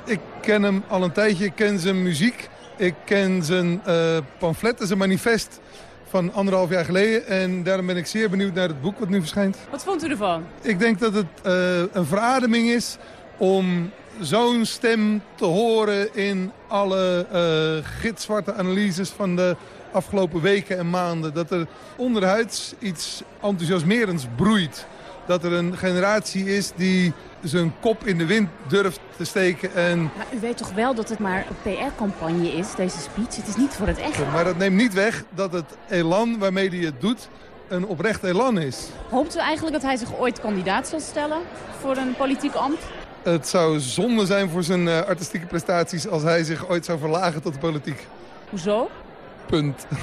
Ik ken hem al een tijdje, ik ken zijn muziek. Ik ken zijn eh pamflet, zijn manifest van anderhalf jaar geleden. En daarom ben ik zeer benieuwd naar het boek wat nu verschijnt. Wat vond u ervan? Ik denk dat het eh, een verademing is om zo'n stem te horen in alle eh gitzwarte analyses van de afgelopen weken en maanden. Dat er onderhuids iets enthousiasmerends broeit. Dat er een generatie is die zijn kop in de wind durft te steken en Maar u weet toch wel dat het maar een PR-campagne is, deze speech? Het is niet voor het echt. Maar dat neemt niet weg dat het elan waarmee hij het doet een oprecht elan is. Hoopt u eigenlijk dat hij zich ooit kandidaat zal stellen voor een politiek ambt? Het zou zonde zijn voor zijn eh, artistieke prestaties als hij zich ooit zou verlagen tot de politiek. Hoezo? Punt.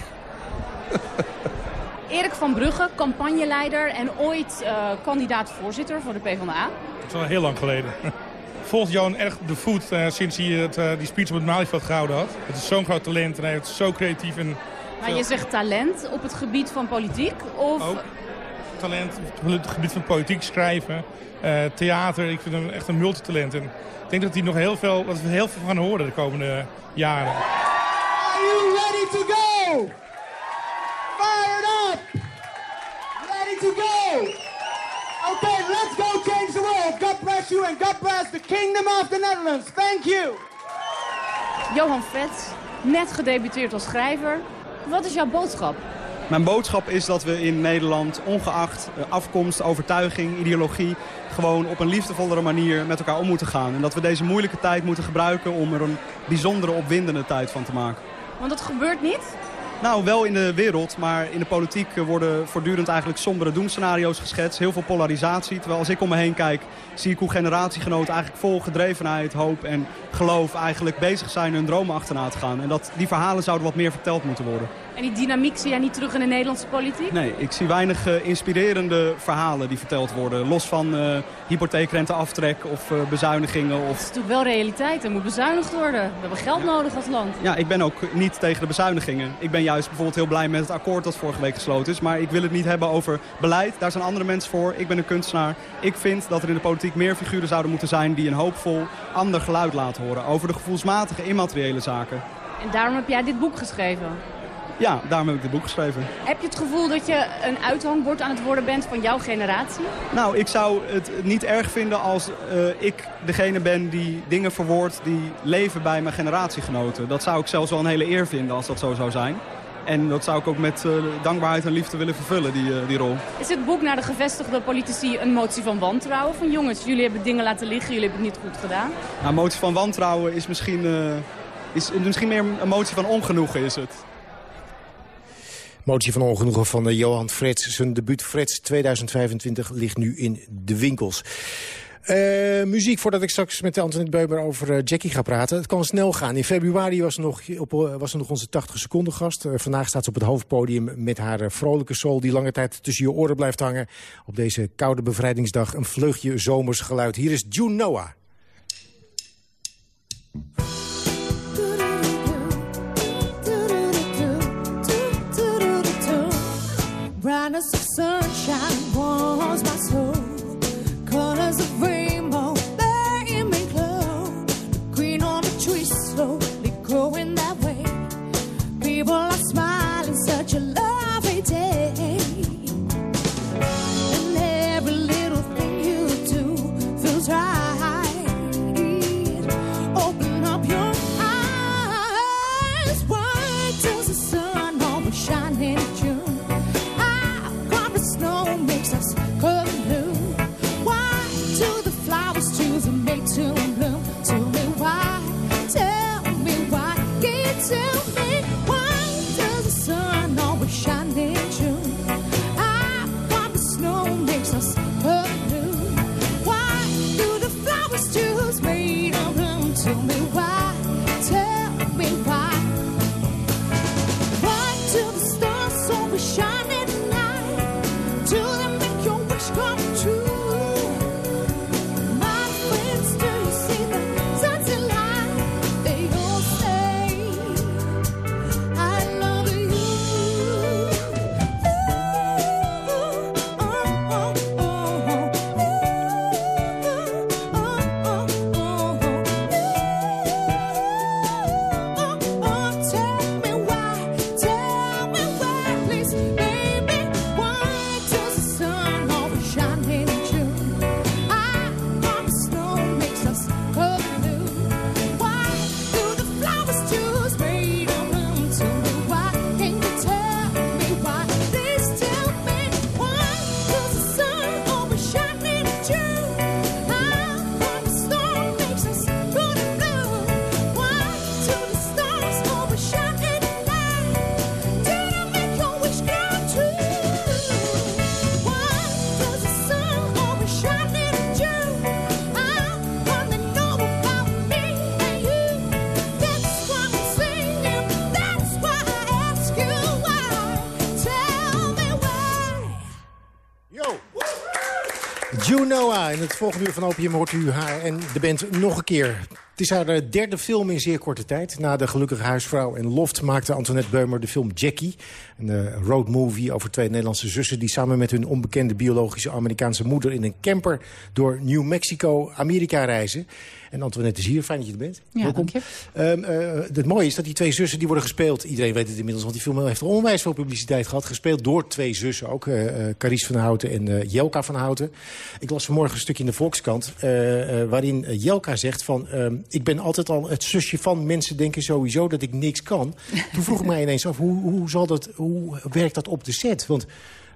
Erik van Brugge, campagneleider en ooit eh, kandidaat voorzitter voor de PvdA. Dat is al heel lang geleden. Volgt Johan echt de voet eh, sinds hij het, eh, die speech op het Malieveld gehouden had. Het is zo'n groot talent en hij is zo creatief en Maar je zegt talent op het gebied van politiek? Of... Ook talent op het gebied van politiek schrijven, eh, theater. Ik vind hem echt een multitalent. En ik denk dat, hij nog heel veel, dat we heel veel gaan horen de komende jaren. Are you ready to go? Fired up! Ready to go! Okay, let's go change the world. God bless you and God bless the Kingdom of the Netherlands. Thank you! Johan Frets, net gedebuteerd als schrijver. Wat is jouw boodschap? Mijn boodschap is dat we in Nederland, ongeacht eh, afkomst, overtuiging, ideologie... gewoon op een liefdevollere manier met elkaar om moeten gaan. En dat we deze moeilijke tijd moeten gebruiken om er een bijzondere, opwindende tijd van te maken. Want dat gebeurt niet? Nou, wel in de wereld, maar in de politiek worden voortdurend eigenlijk sombere doemscenario's geschetst. Heel veel polarisatie. Terwijl als ik om me heen kijk, zie ik hoe generatiegenoten eigenlijk vol gedrevenheid, hoop en geloof eigenlijk bezig zijn hun dromen achterna te gaan. En dat die verhalen zouden wat meer verteld moeten worden. En die dynamiek zie jij niet terug in de Nederlandse politiek? Nee, ik zie weinig uh, inspirerende verhalen die verteld worden. Los van uh, hypotheekrenteaftrek of uh, bezuinigingen. Of... Het is natuurlijk wel realiteit. Er moet bezuinigd worden. We hebben geld nodig als land. Ja, ik ben ook niet tegen de bezuinigingen. Ik ben juist bijvoorbeeld heel blij met het akkoord dat vorige week gesloten is. Maar ik wil het niet hebben over beleid. Daar zijn andere mensen voor. Ik ben een kunstenaar. Ik vind dat er in de politiek meer figuren zouden moeten zijn... die een hoopvol ander geluid laten horen. Over de gevoelsmatige immateriële zaken. En daarom heb jij dit boek geschreven? Ja, daarom heb ik dit boek geschreven. Heb je het gevoel dat je een uithangbord aan het worden bent van jouw generatie? Nou, ik zou het niet erg vinden als uh, ik degene ben die dingen verwoordt die leven bij mijn generatiegenoten. Dat zou ik zelfs wel een hele eer vinden als dat zo zou zijn. En dat zou ik ook met uh, dankbaarheid en liefde willen vervullen, die, uh, die rol. Is dit boek naar de gevestigde politici een motie van wantrouwen? Van jongens, jullie hebben dingen laten liggen, jullie hebben het niet goed gedaan? Nou, een motie van wantrouwen is misschien, is misschien meer een motie van ongenoegen, is het. Motie van ongenoegen van Johan Frets. Zijn debuut Frets 2025 ligt nu in de winkels. Uh, muziek voordat ik straks met Antoinette Beuber over uh, Jackie ga praten. Het kan snel gaan. In februari was er nog, op, was er nog onze 80 seconden gast. Vandaag staat ze op het hoofdpodium met haar vrolijke soul... die lange tijd tussen je oren blijft hangen. Op deze koude bevrijdingsdag een vleugje zomers geluid. Hier is June Noah. Brightness of sunshine warms my soul. Colors of rainbow, volgende uur van Opium hoort u haar en de band nog een keer. Het is haar eh, derde film in zeer korte tijd. Na De Gelukkige Huisvrouw en Loft maakte Antoinette Beumer de film Jackie. Een uh, roadmovie over twee Nederlandse zussen... die samen met hun onbekende biologische Amerikaanse moeder... in een camper door New Mexico, Amerika reizen. En Antoinette is hier, fijn dat je er bent. Ja, Welkom. dank Um, uh, het mooie is dat die twee zussen die worden gespeeld... iedereen weet het inmiddels, want die film heeft onwijs veel publiciteit gehad. Gespeeld door twee zussen ook, uh, Carice van Houten en Jelka van Houten. Ik las vanmorgen een stukje in de Volkskrant... waarin Jelka zegt van... ik ben altijd al het zusje van mensen denken sowieso dat ik niks kan. Toen vroeg ik mij ineens af, hoe, hoe, zal dat, hoe werkt dat op de set? Want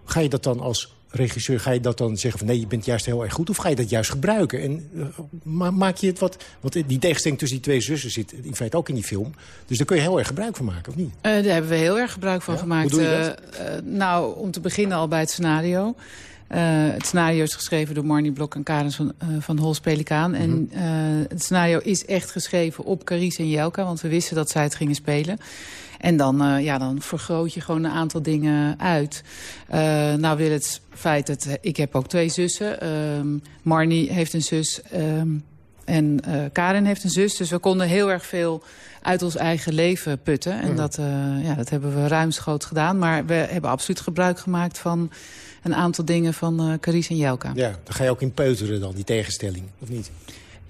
ga je dat dan als regisseur, ga je dat dan zeggen van nee, je bent juist heel erg goed? Of ga je dat juist gebruiken? En uh, ma maak je het wat... Want die tegenstelling tussen die twee zussen zit in feite ook in die film. Dus daar kun je heel erg gebruik van maken, of niet? Uh, daar hebben we heel erg gebruik van Ja? gemaakt. Hoe doe je dat? Uh, nou, om te beginnen al bij het scenario. Het scenario is geschreven door Marnie Blok en Karen van, van Hols Pelikaan. En Mhm. het scenario is echt geschreven op Carice en Jelka. Want we wisten dat zij het gingen spelen. En dan, uh, ja, dan vergroot je gewoon een aantal dingen uit. Uh, nou wil het feit dat ik heb ook twee zussen. Um, Marnie heeft een zus um, en uh, Karen heeft een zus. Dus we konden heel erg veel uit ons eigen leven putten. En dat, uh, ja, dat hebben we ruimschoots gedaan. Maar we hebben absoluut gebruik gemaakt van een aantal dingen van uh, Carice en Jelka. Ja, daar ga je ook in peuteren dan, die tegenstelling, of niet?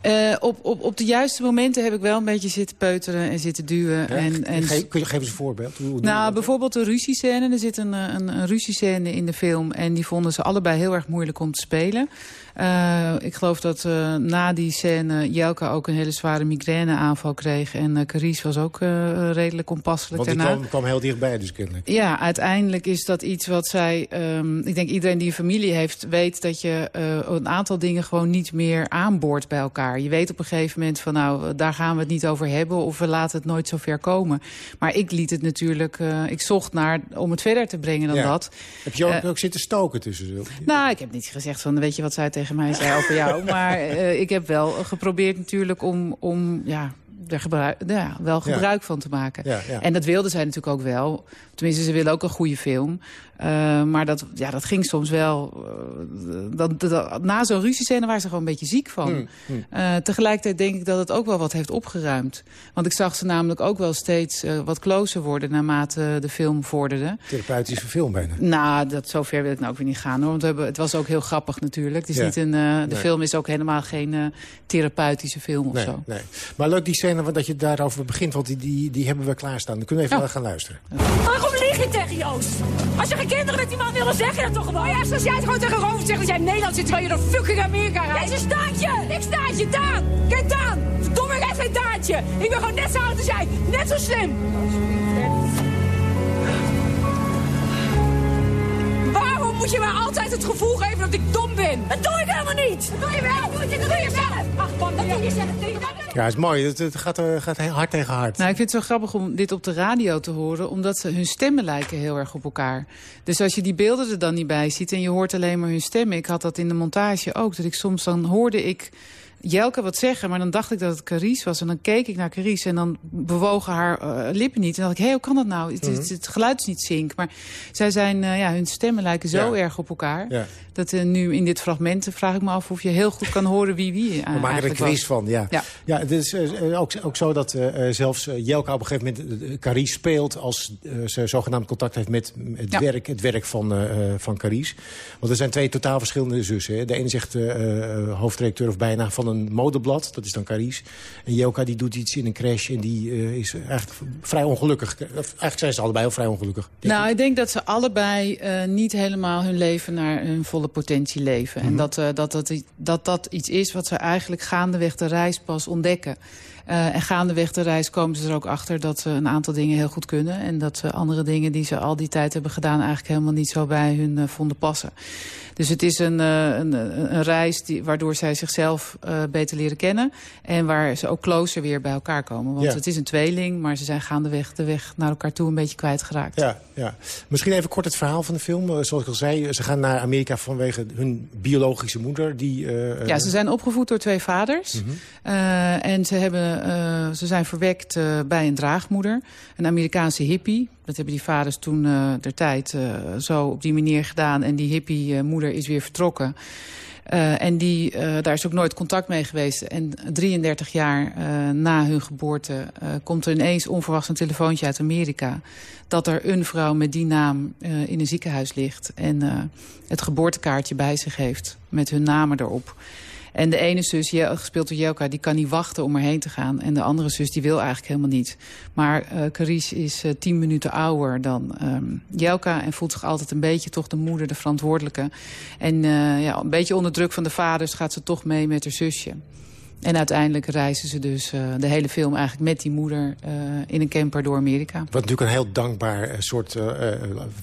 Uh, op, op, op de juiste momenten heb ik wel een beetje zitten peuteren en zitten duwen. Ja, en, en... Ge kun je, geef eens een voorbeeld. Hoe, Nou, bijvoorbeeld de ruziescène. Er zit een, een, een ruziescène in de film. En die vonden ze allebei heel erg moeilijk om te spelen. Uh, ik geloof dat uh, na die scène Jelka ook een hele zware migraineaanval kreeg. En uh, Carice was ook redelijk onpasselijk Want kwam, kwam heel dichtbij dus kennelijk. Ja, uiteindelijk is dat iets wat zij... Um, ik denk iedereen die een familie heeft weet dat je een aantal dingen gewoon niet meer aanboort bij elkaar. Je weet op een gegeven moment van nou, daar gaan we het niet over hebben. Of we laten het nooit zo ver komen. Maar ik liet het natuurlijk... ik zocht naar om het verder te brengen dan ja. dat. Heb je ook, ook zitten stoken tussen? Nou, ik heb niet gezegd van weet je wat zij tegen mij zei over jou. Maar uh, ik heb wel geprobeerd natuurlijk om, om ja, er gebruik, ja, wel gebruik ja. van te maken. Ja. En dat wilden zij natuurlijk ook wel. Tenminste, ze willen ook een goede film. Uh, maar dat, ja, dat ging soms wel... Uh, dat, dat, na zo'n ruziescène waren ze gewoon een beetje ziek van. Hmm, hmm. Uh, tegelijkertijd denk ik dat het ook wel wat heeft opgeruimd. Want ik zag ze namelijk ook wel steeds wat closer worden... naarmate de film vorderde. Therapeutische film bijna. Nou, dat, zover wil ik nou ook weer niet gaan. Hoor. Want we hebben, het was ook heel grappig natuurlijk. Het is niet een, de Nee. film is ook helemaal geen therapeutische film of Nee, zo. nee. Maar leuk die scène dat je daarover begint, want die, die, die hebben we klaarstaan. Dan kunnen we even Ja. gaan luisteren. Waarom lieg je tegen Joost? Als je geen kinderen met die man wil, dan zeg je dat toch gewoon? Ja, als jij het gewoon tegen Robert zegt dat jij in Nederland zit... terwijl je door fucking Amerika rijdt. Jij is een staartje! Ik staartje, Daan! Kijk, Daan! Verdomme, ik heb geen taartje! Ik ben gewoon net zo oud als jij! Net zo slim! Moet je mij altijd het gevoel geven dat ik dom ben? Dat doe ik helemaal niet! Dat doe je wel! Dat doe je, dat doe je zelf! Ach man, dat doe je zelf! Ja, het is mooi. Het, het gaat, eh, gaat hard tegen hard. Nou, ik vind het zo grappig om dit op de radio te horen... omdat ze, hun stemmen lijken heel erg op elkaar. Dus als je die beelden er dan niet bij ziet... en je hoort alleen maar hun stemmen... ik had dat in de montage ook, dat ik soms dan hoorde ik... Jelke wat zeggen, maar dan dacht ik dat het Carice was. En dan keek ik naar Carice en dan bewogen haar uh, lippen niet. En dan dacht ik, hé, hey, hoe kan dat nou? Het, Mhm. het, het, geluid is niet zink. Maar zij zijn, uh, ja, hun stemmen lijken zo Ja. erg op elkaar. Ja. Dat uh, nu in dit fragment vraag ik me af of je heel goed kan horen wie wie uh, We maken er een quiz was. van, ja. Ja. ja. het is eh, ook, ook zo dat eh, eh, zelfs eh, Jelka op een gegeven moment eh, Carice speelt... als eh, ze zogenaamd contact heeft met het, Ja. werk, het werk van, eh, eh, van Carice. Want er zijn twee totaal verschillende zussen. Hè. De ene zegt eh, eh, hoofdredacteur of bijna van een modeblad. Dat is dan Carice. En Jelka die doet iets in een crash en die eh, is eigenlijk vrij ongelukkig. Eigenlijk zijn ze allebei heel vrij ongelukkig. Nou, ik denk dat ze allebei uh, niet helemaal hun leven naar hun volle potentie leven. Mhm. En dat, dat, dat, dat dat iets is wat ze eigenlijk gaandeweg de reis pas ontdekken. Uh, en gaandeweg de reis komen ze er ook achter dat ze een aantal dingen heel goed kunnen. En dat ze andere dingen die ze al die tijd hebben gedaan... eigenlijk helemaal niet zo bij hun uh, vonden passen. Dus het is een, uh, een, een reis die, waardoor zij zichzelf beter leren kennen. En waar ze ook closer weer bij elkaar komen. Want Ja. het is een tweeling, maar ze zijn gaandeweg de weg naar elkaar toe een beetje kwijtgeraakt. Ja, ja. Misschien even kort het verhaal van de film. Eh, Zoals ik al zei, ze gaan naar Amerika vanwege hun biologische moeder. Die, eh, Ja, ze zijn opgevoed door twee vaders. Mhm. En ze, hebben, uh, ze zijn verwekt uh, bij een draagmoeder. Een Amerikaanse hippie. Dat hebben die vaders toen uh, der tijd zo op die manier gedaan. En die hippie moeder is weer vertrokken. En die, daar is ook nooit contact mee geweest. En 33 jaar na hun geboorte komt er ineens onverwachts een telefoontje uit Amerika... dat er een vrouw met die naam in een ziekenhuis ligt... en het geboortekaartje bij zich heeft met hun namen erop... En de ene zus, gespeeld door Jelka, die kan niet wachten om erheen te gaan. En de andere zus, die wil eigenlijk helemaal niet. Maar uh, Carice is uh, tien minuten ouder dan um, Jelka... en voelt zich altijd een beetje toch de moeder, de verantwoordelijke. En uh, ja, een beetje onder druk van de vaders gaat ze toch mee met haar zusje. En uiteindelijk reizen ze dus uh, de hele film eigenlijk met die moeder uh, in een camper door Amerika. Wat natuurlijk een heel dankbaar soort, uh,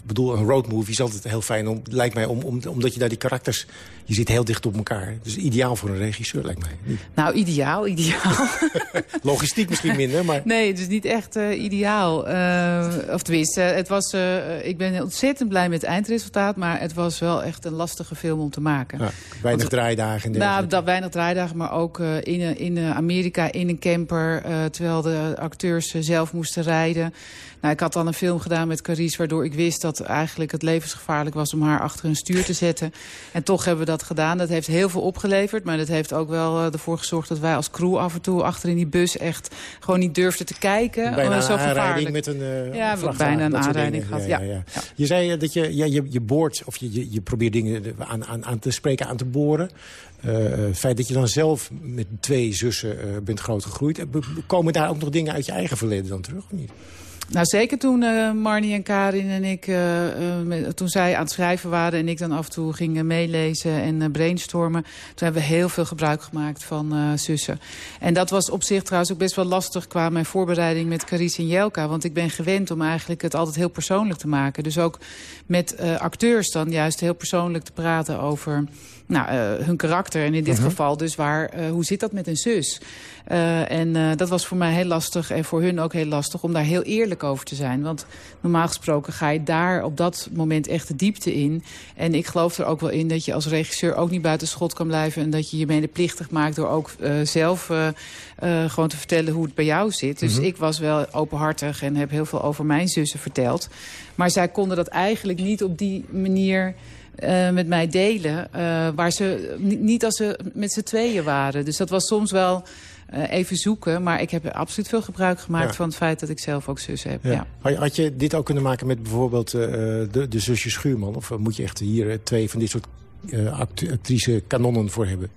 bedoel, een roadmovie is altijd heel fijn, om, lijkt mij, om, om, omdat je daar die karakters, je zit heel dicht op elkaar. Dus ideaal voor een regisseur, lijkt mij. Nou, ideaal, ideaal. Logistiek misschien minder, maar... Nee, het is niet echt ideaal. of tenminste, het was, ik ben ontzettend blij met het eindresultaat, maar het was wel echt een lastige film om te maken. Ja, weinig Want, draaidagen. Nou, dat, weinig draaidagen, maar ook in, in Amerika in een camper... Uh, terwijl de acteurs uh, zelf moesten rijden. Nou, ik had dan een film gedaan met Carice... waardoor ik wist dat eigenlijk het levensgevaarlijk was... om haar achter een stuur te zetten. En toch hebben we dat gedaan. Dat heeft heel veel opgeleverd. Maar dat heeft ook wel ervoor gezorgd dat wij als crew af en toe... achter in die bus echt gewoon niet durfden te kijken. Bijna zo een aanrijding met een uh, Ja, bijna een aanrijding gehad. Ja, ja, ja. ja, Je zei dat je, ja, je, je boort, of je, je, je probeert dingen aan, aan, aan te spreken, aan te boren. Uh, het feit dat je dan zelf met twee zussen uh, bent grootgegroeid. Komen daar ook nog dingen uit je eigen verleden dan terug, of niet? Nou, zeker toen Marnie en Karin en ik, toen zij aan het schrijven waren... en ik dan af en toe ging meelezen en brainstormen... toen hebben we heel veel gebruik gemaakt van zussen. En dat was op zich trouwens ook best wel lastig... qua mijn voorbereiding met Carice en Jelka. Want ik ben gewend om eigenlijk het altijd heel persoonlijk te maken. Dus ook met acteurs dan juist heel persoonlijk te praten over nou, uh, hun karakter. En in dit uh -huh. geval dus waar, uh, hoe zit dat met een zus? Uh, en dat was voor mij heel lastig en voor hun ook heel lastig om daar heel eerlijk over te zijn. Want normaal gesproken ga je daar op dat moment echt de diepte in. En ik geloof er ook wel in dat je als regisseur ook niet buiten schot kan blijven. En dat je je medeplichtig maakt door ook zelf gewoon te vertellen hoe het bij jou zit. Dus -huh. ik was wel openhartig en heb heel veel over mijn zussen verteld. Maar zij konden dat eigenlijk niet op die manier... Uh, met mij delen. Uh, waar ze niet als ze met z'n tweeën waren. Dus dat was soms wel uh, even zoeken. Maar ik heb absoluut veel gebruik gemaakt ja. van het feit dat ik zelf ook zussen heb. Ja. Ja. Had je dit ook kunnen maken met bijvoorbeeld de, de zusje Schuurman? Of moet je echt hier twee van dit soort act actrice kanonnen voor hebben?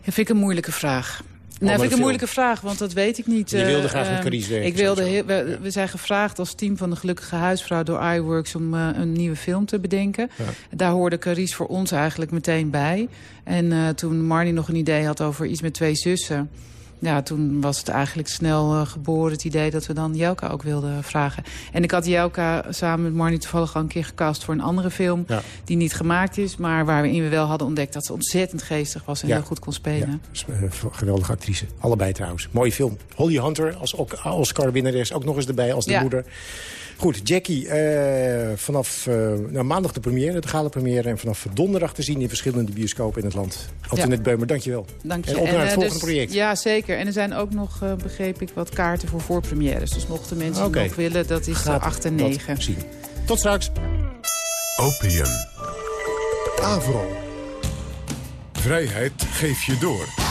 Ja, vind ik een moeilijke vraag. Nou, vind ik een moeilijke vraag, want dat weet ik niet. Je wilde graag met Carice werken. Ik wilde heel, we, we, zijn gevraagd als team van de Gelukkige Huisvrouw door iWorks om uh, een nieuwe film te bedenken. Ja. Daar hoorde Carice voor ons eigenlijk meteen bij. En uh, toen Marnie nog een idee had over iets met twee zussen ja, toen was het eigenlijk snel uh, geboren het idee dat we dan Jelka ook wilden vragen. En ik had Jelka samen met Marnie toevallig al een keer gecast voor een andere film. Ja. Die niet gemaakt is, maar waarin we wel hadden ontdekt dat ze ontzettend geestig was en ja. heel goed kon spelen. Ja, geweldige actrice. Allebei trouwens. Mooie film. Holly Hunter als Oscar-winnares ook nog eens erbij als de moeder. Goed, Jackie, uh, vanaf uh, nou, maandag de première, de gala première... en vanaf donderdag te zien in verschillende bioscopen in het land. Antoinette ja. Beumer, dank je wel. Dank je. En op naar en, het volgende dus, project. Ja, zeker. En er zijn ook nog, uh, begreep ik, wat kaarten voor voorpremières. Dus mochten mensen okay. nog willen, dat is Gaat 8 en 9. Zien. Tot straks. Opium. Avro. Vrijheid geef je door.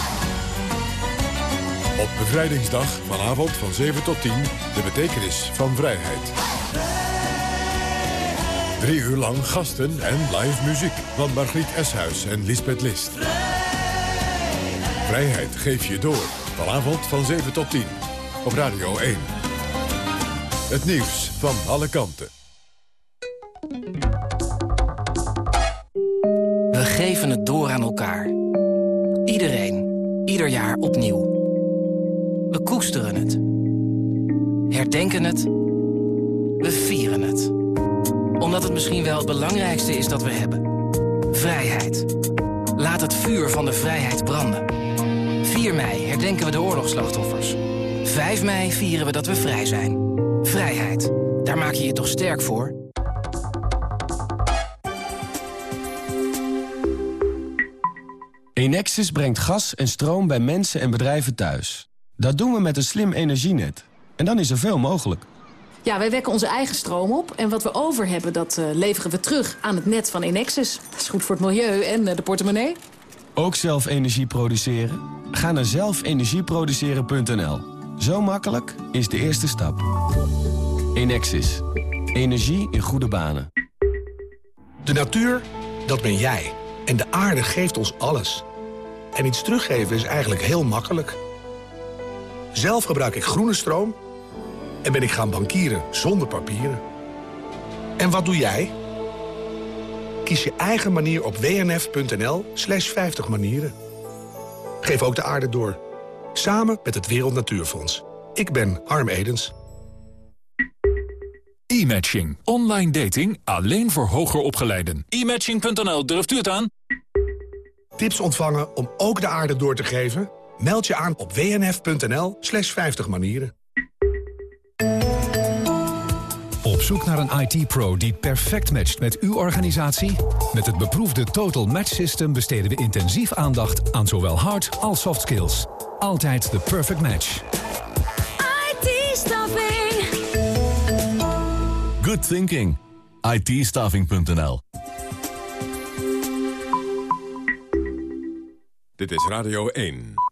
Op bevrijdingsdag vanavond van 7 tot 10 de betekenis van vrijheid. Drie uur lang gasten en live muziek van Margriet Eshuis en Lisbeth List. Vrijheid geef je door. Vanavond van 7 tot 10 op Radio 1. Het nieuws van alle kanten. We geven het door aan elkaar. Iedereen, ieder jaar opnieuw. We koesteren het. Herdenken het. We vieren het. Omdat het misschien wel het belangrijkste is dat we hebben. Vrijheid. Laat het vuur van de vrijheid branden. 4 mei herdenken we de oorlogsslachtoffers. 5 mei vieren we dat we vrij zijn. Vrijheid. Daar maak je je toch sterk voor? Enexis brengt gas en stroom bij mensen en bedrijven thuis. Dat doen we met een slim energienet. En dan is er veel mogelijk. Ja, wij wekken onze eigen stroom op. En wat we over hebben, dat eh, leveren we terug aan het net van Enexis. Dat is goed voor het milieu en eh, de portemonnee. Ook zelf energie produceren? Ga naar zelfenergieproduceren.nl. Zo makkelijk is de eerste stap. Enexis. Energie in goede banen. De natuur, dat ben jij. En de aarde geeft ons alles. En iets teruggeven is eigenlijk heel makkelijk. Zelf gebruik ik groene stroom en ben ik gaan bankieren zonder papieren. En wat doe jij? Kies je eigen manier op wnf.nl slash 50 manieren. Geef ook de aarde door. Samen met het Wereld Natuurfonds. Ik ben Harm Edens. E-matching. Online dating alleen voor hoger opgeleiden. E-matching.nl, durft u het aan? Tips ontvangen om ook de aarde door te geven? Meld je aan op wnf.nl slash 50 manieren. Op zoek naar een IT-pro die perfect matcht met uw organisatie? Met het beproefde Total Match System besteden we intensief aandacht aan zowel hard als soft skills. Altijd de perfect match. IT-staffing. Good thinking. ITstaffing.nl Dit is Radio 1.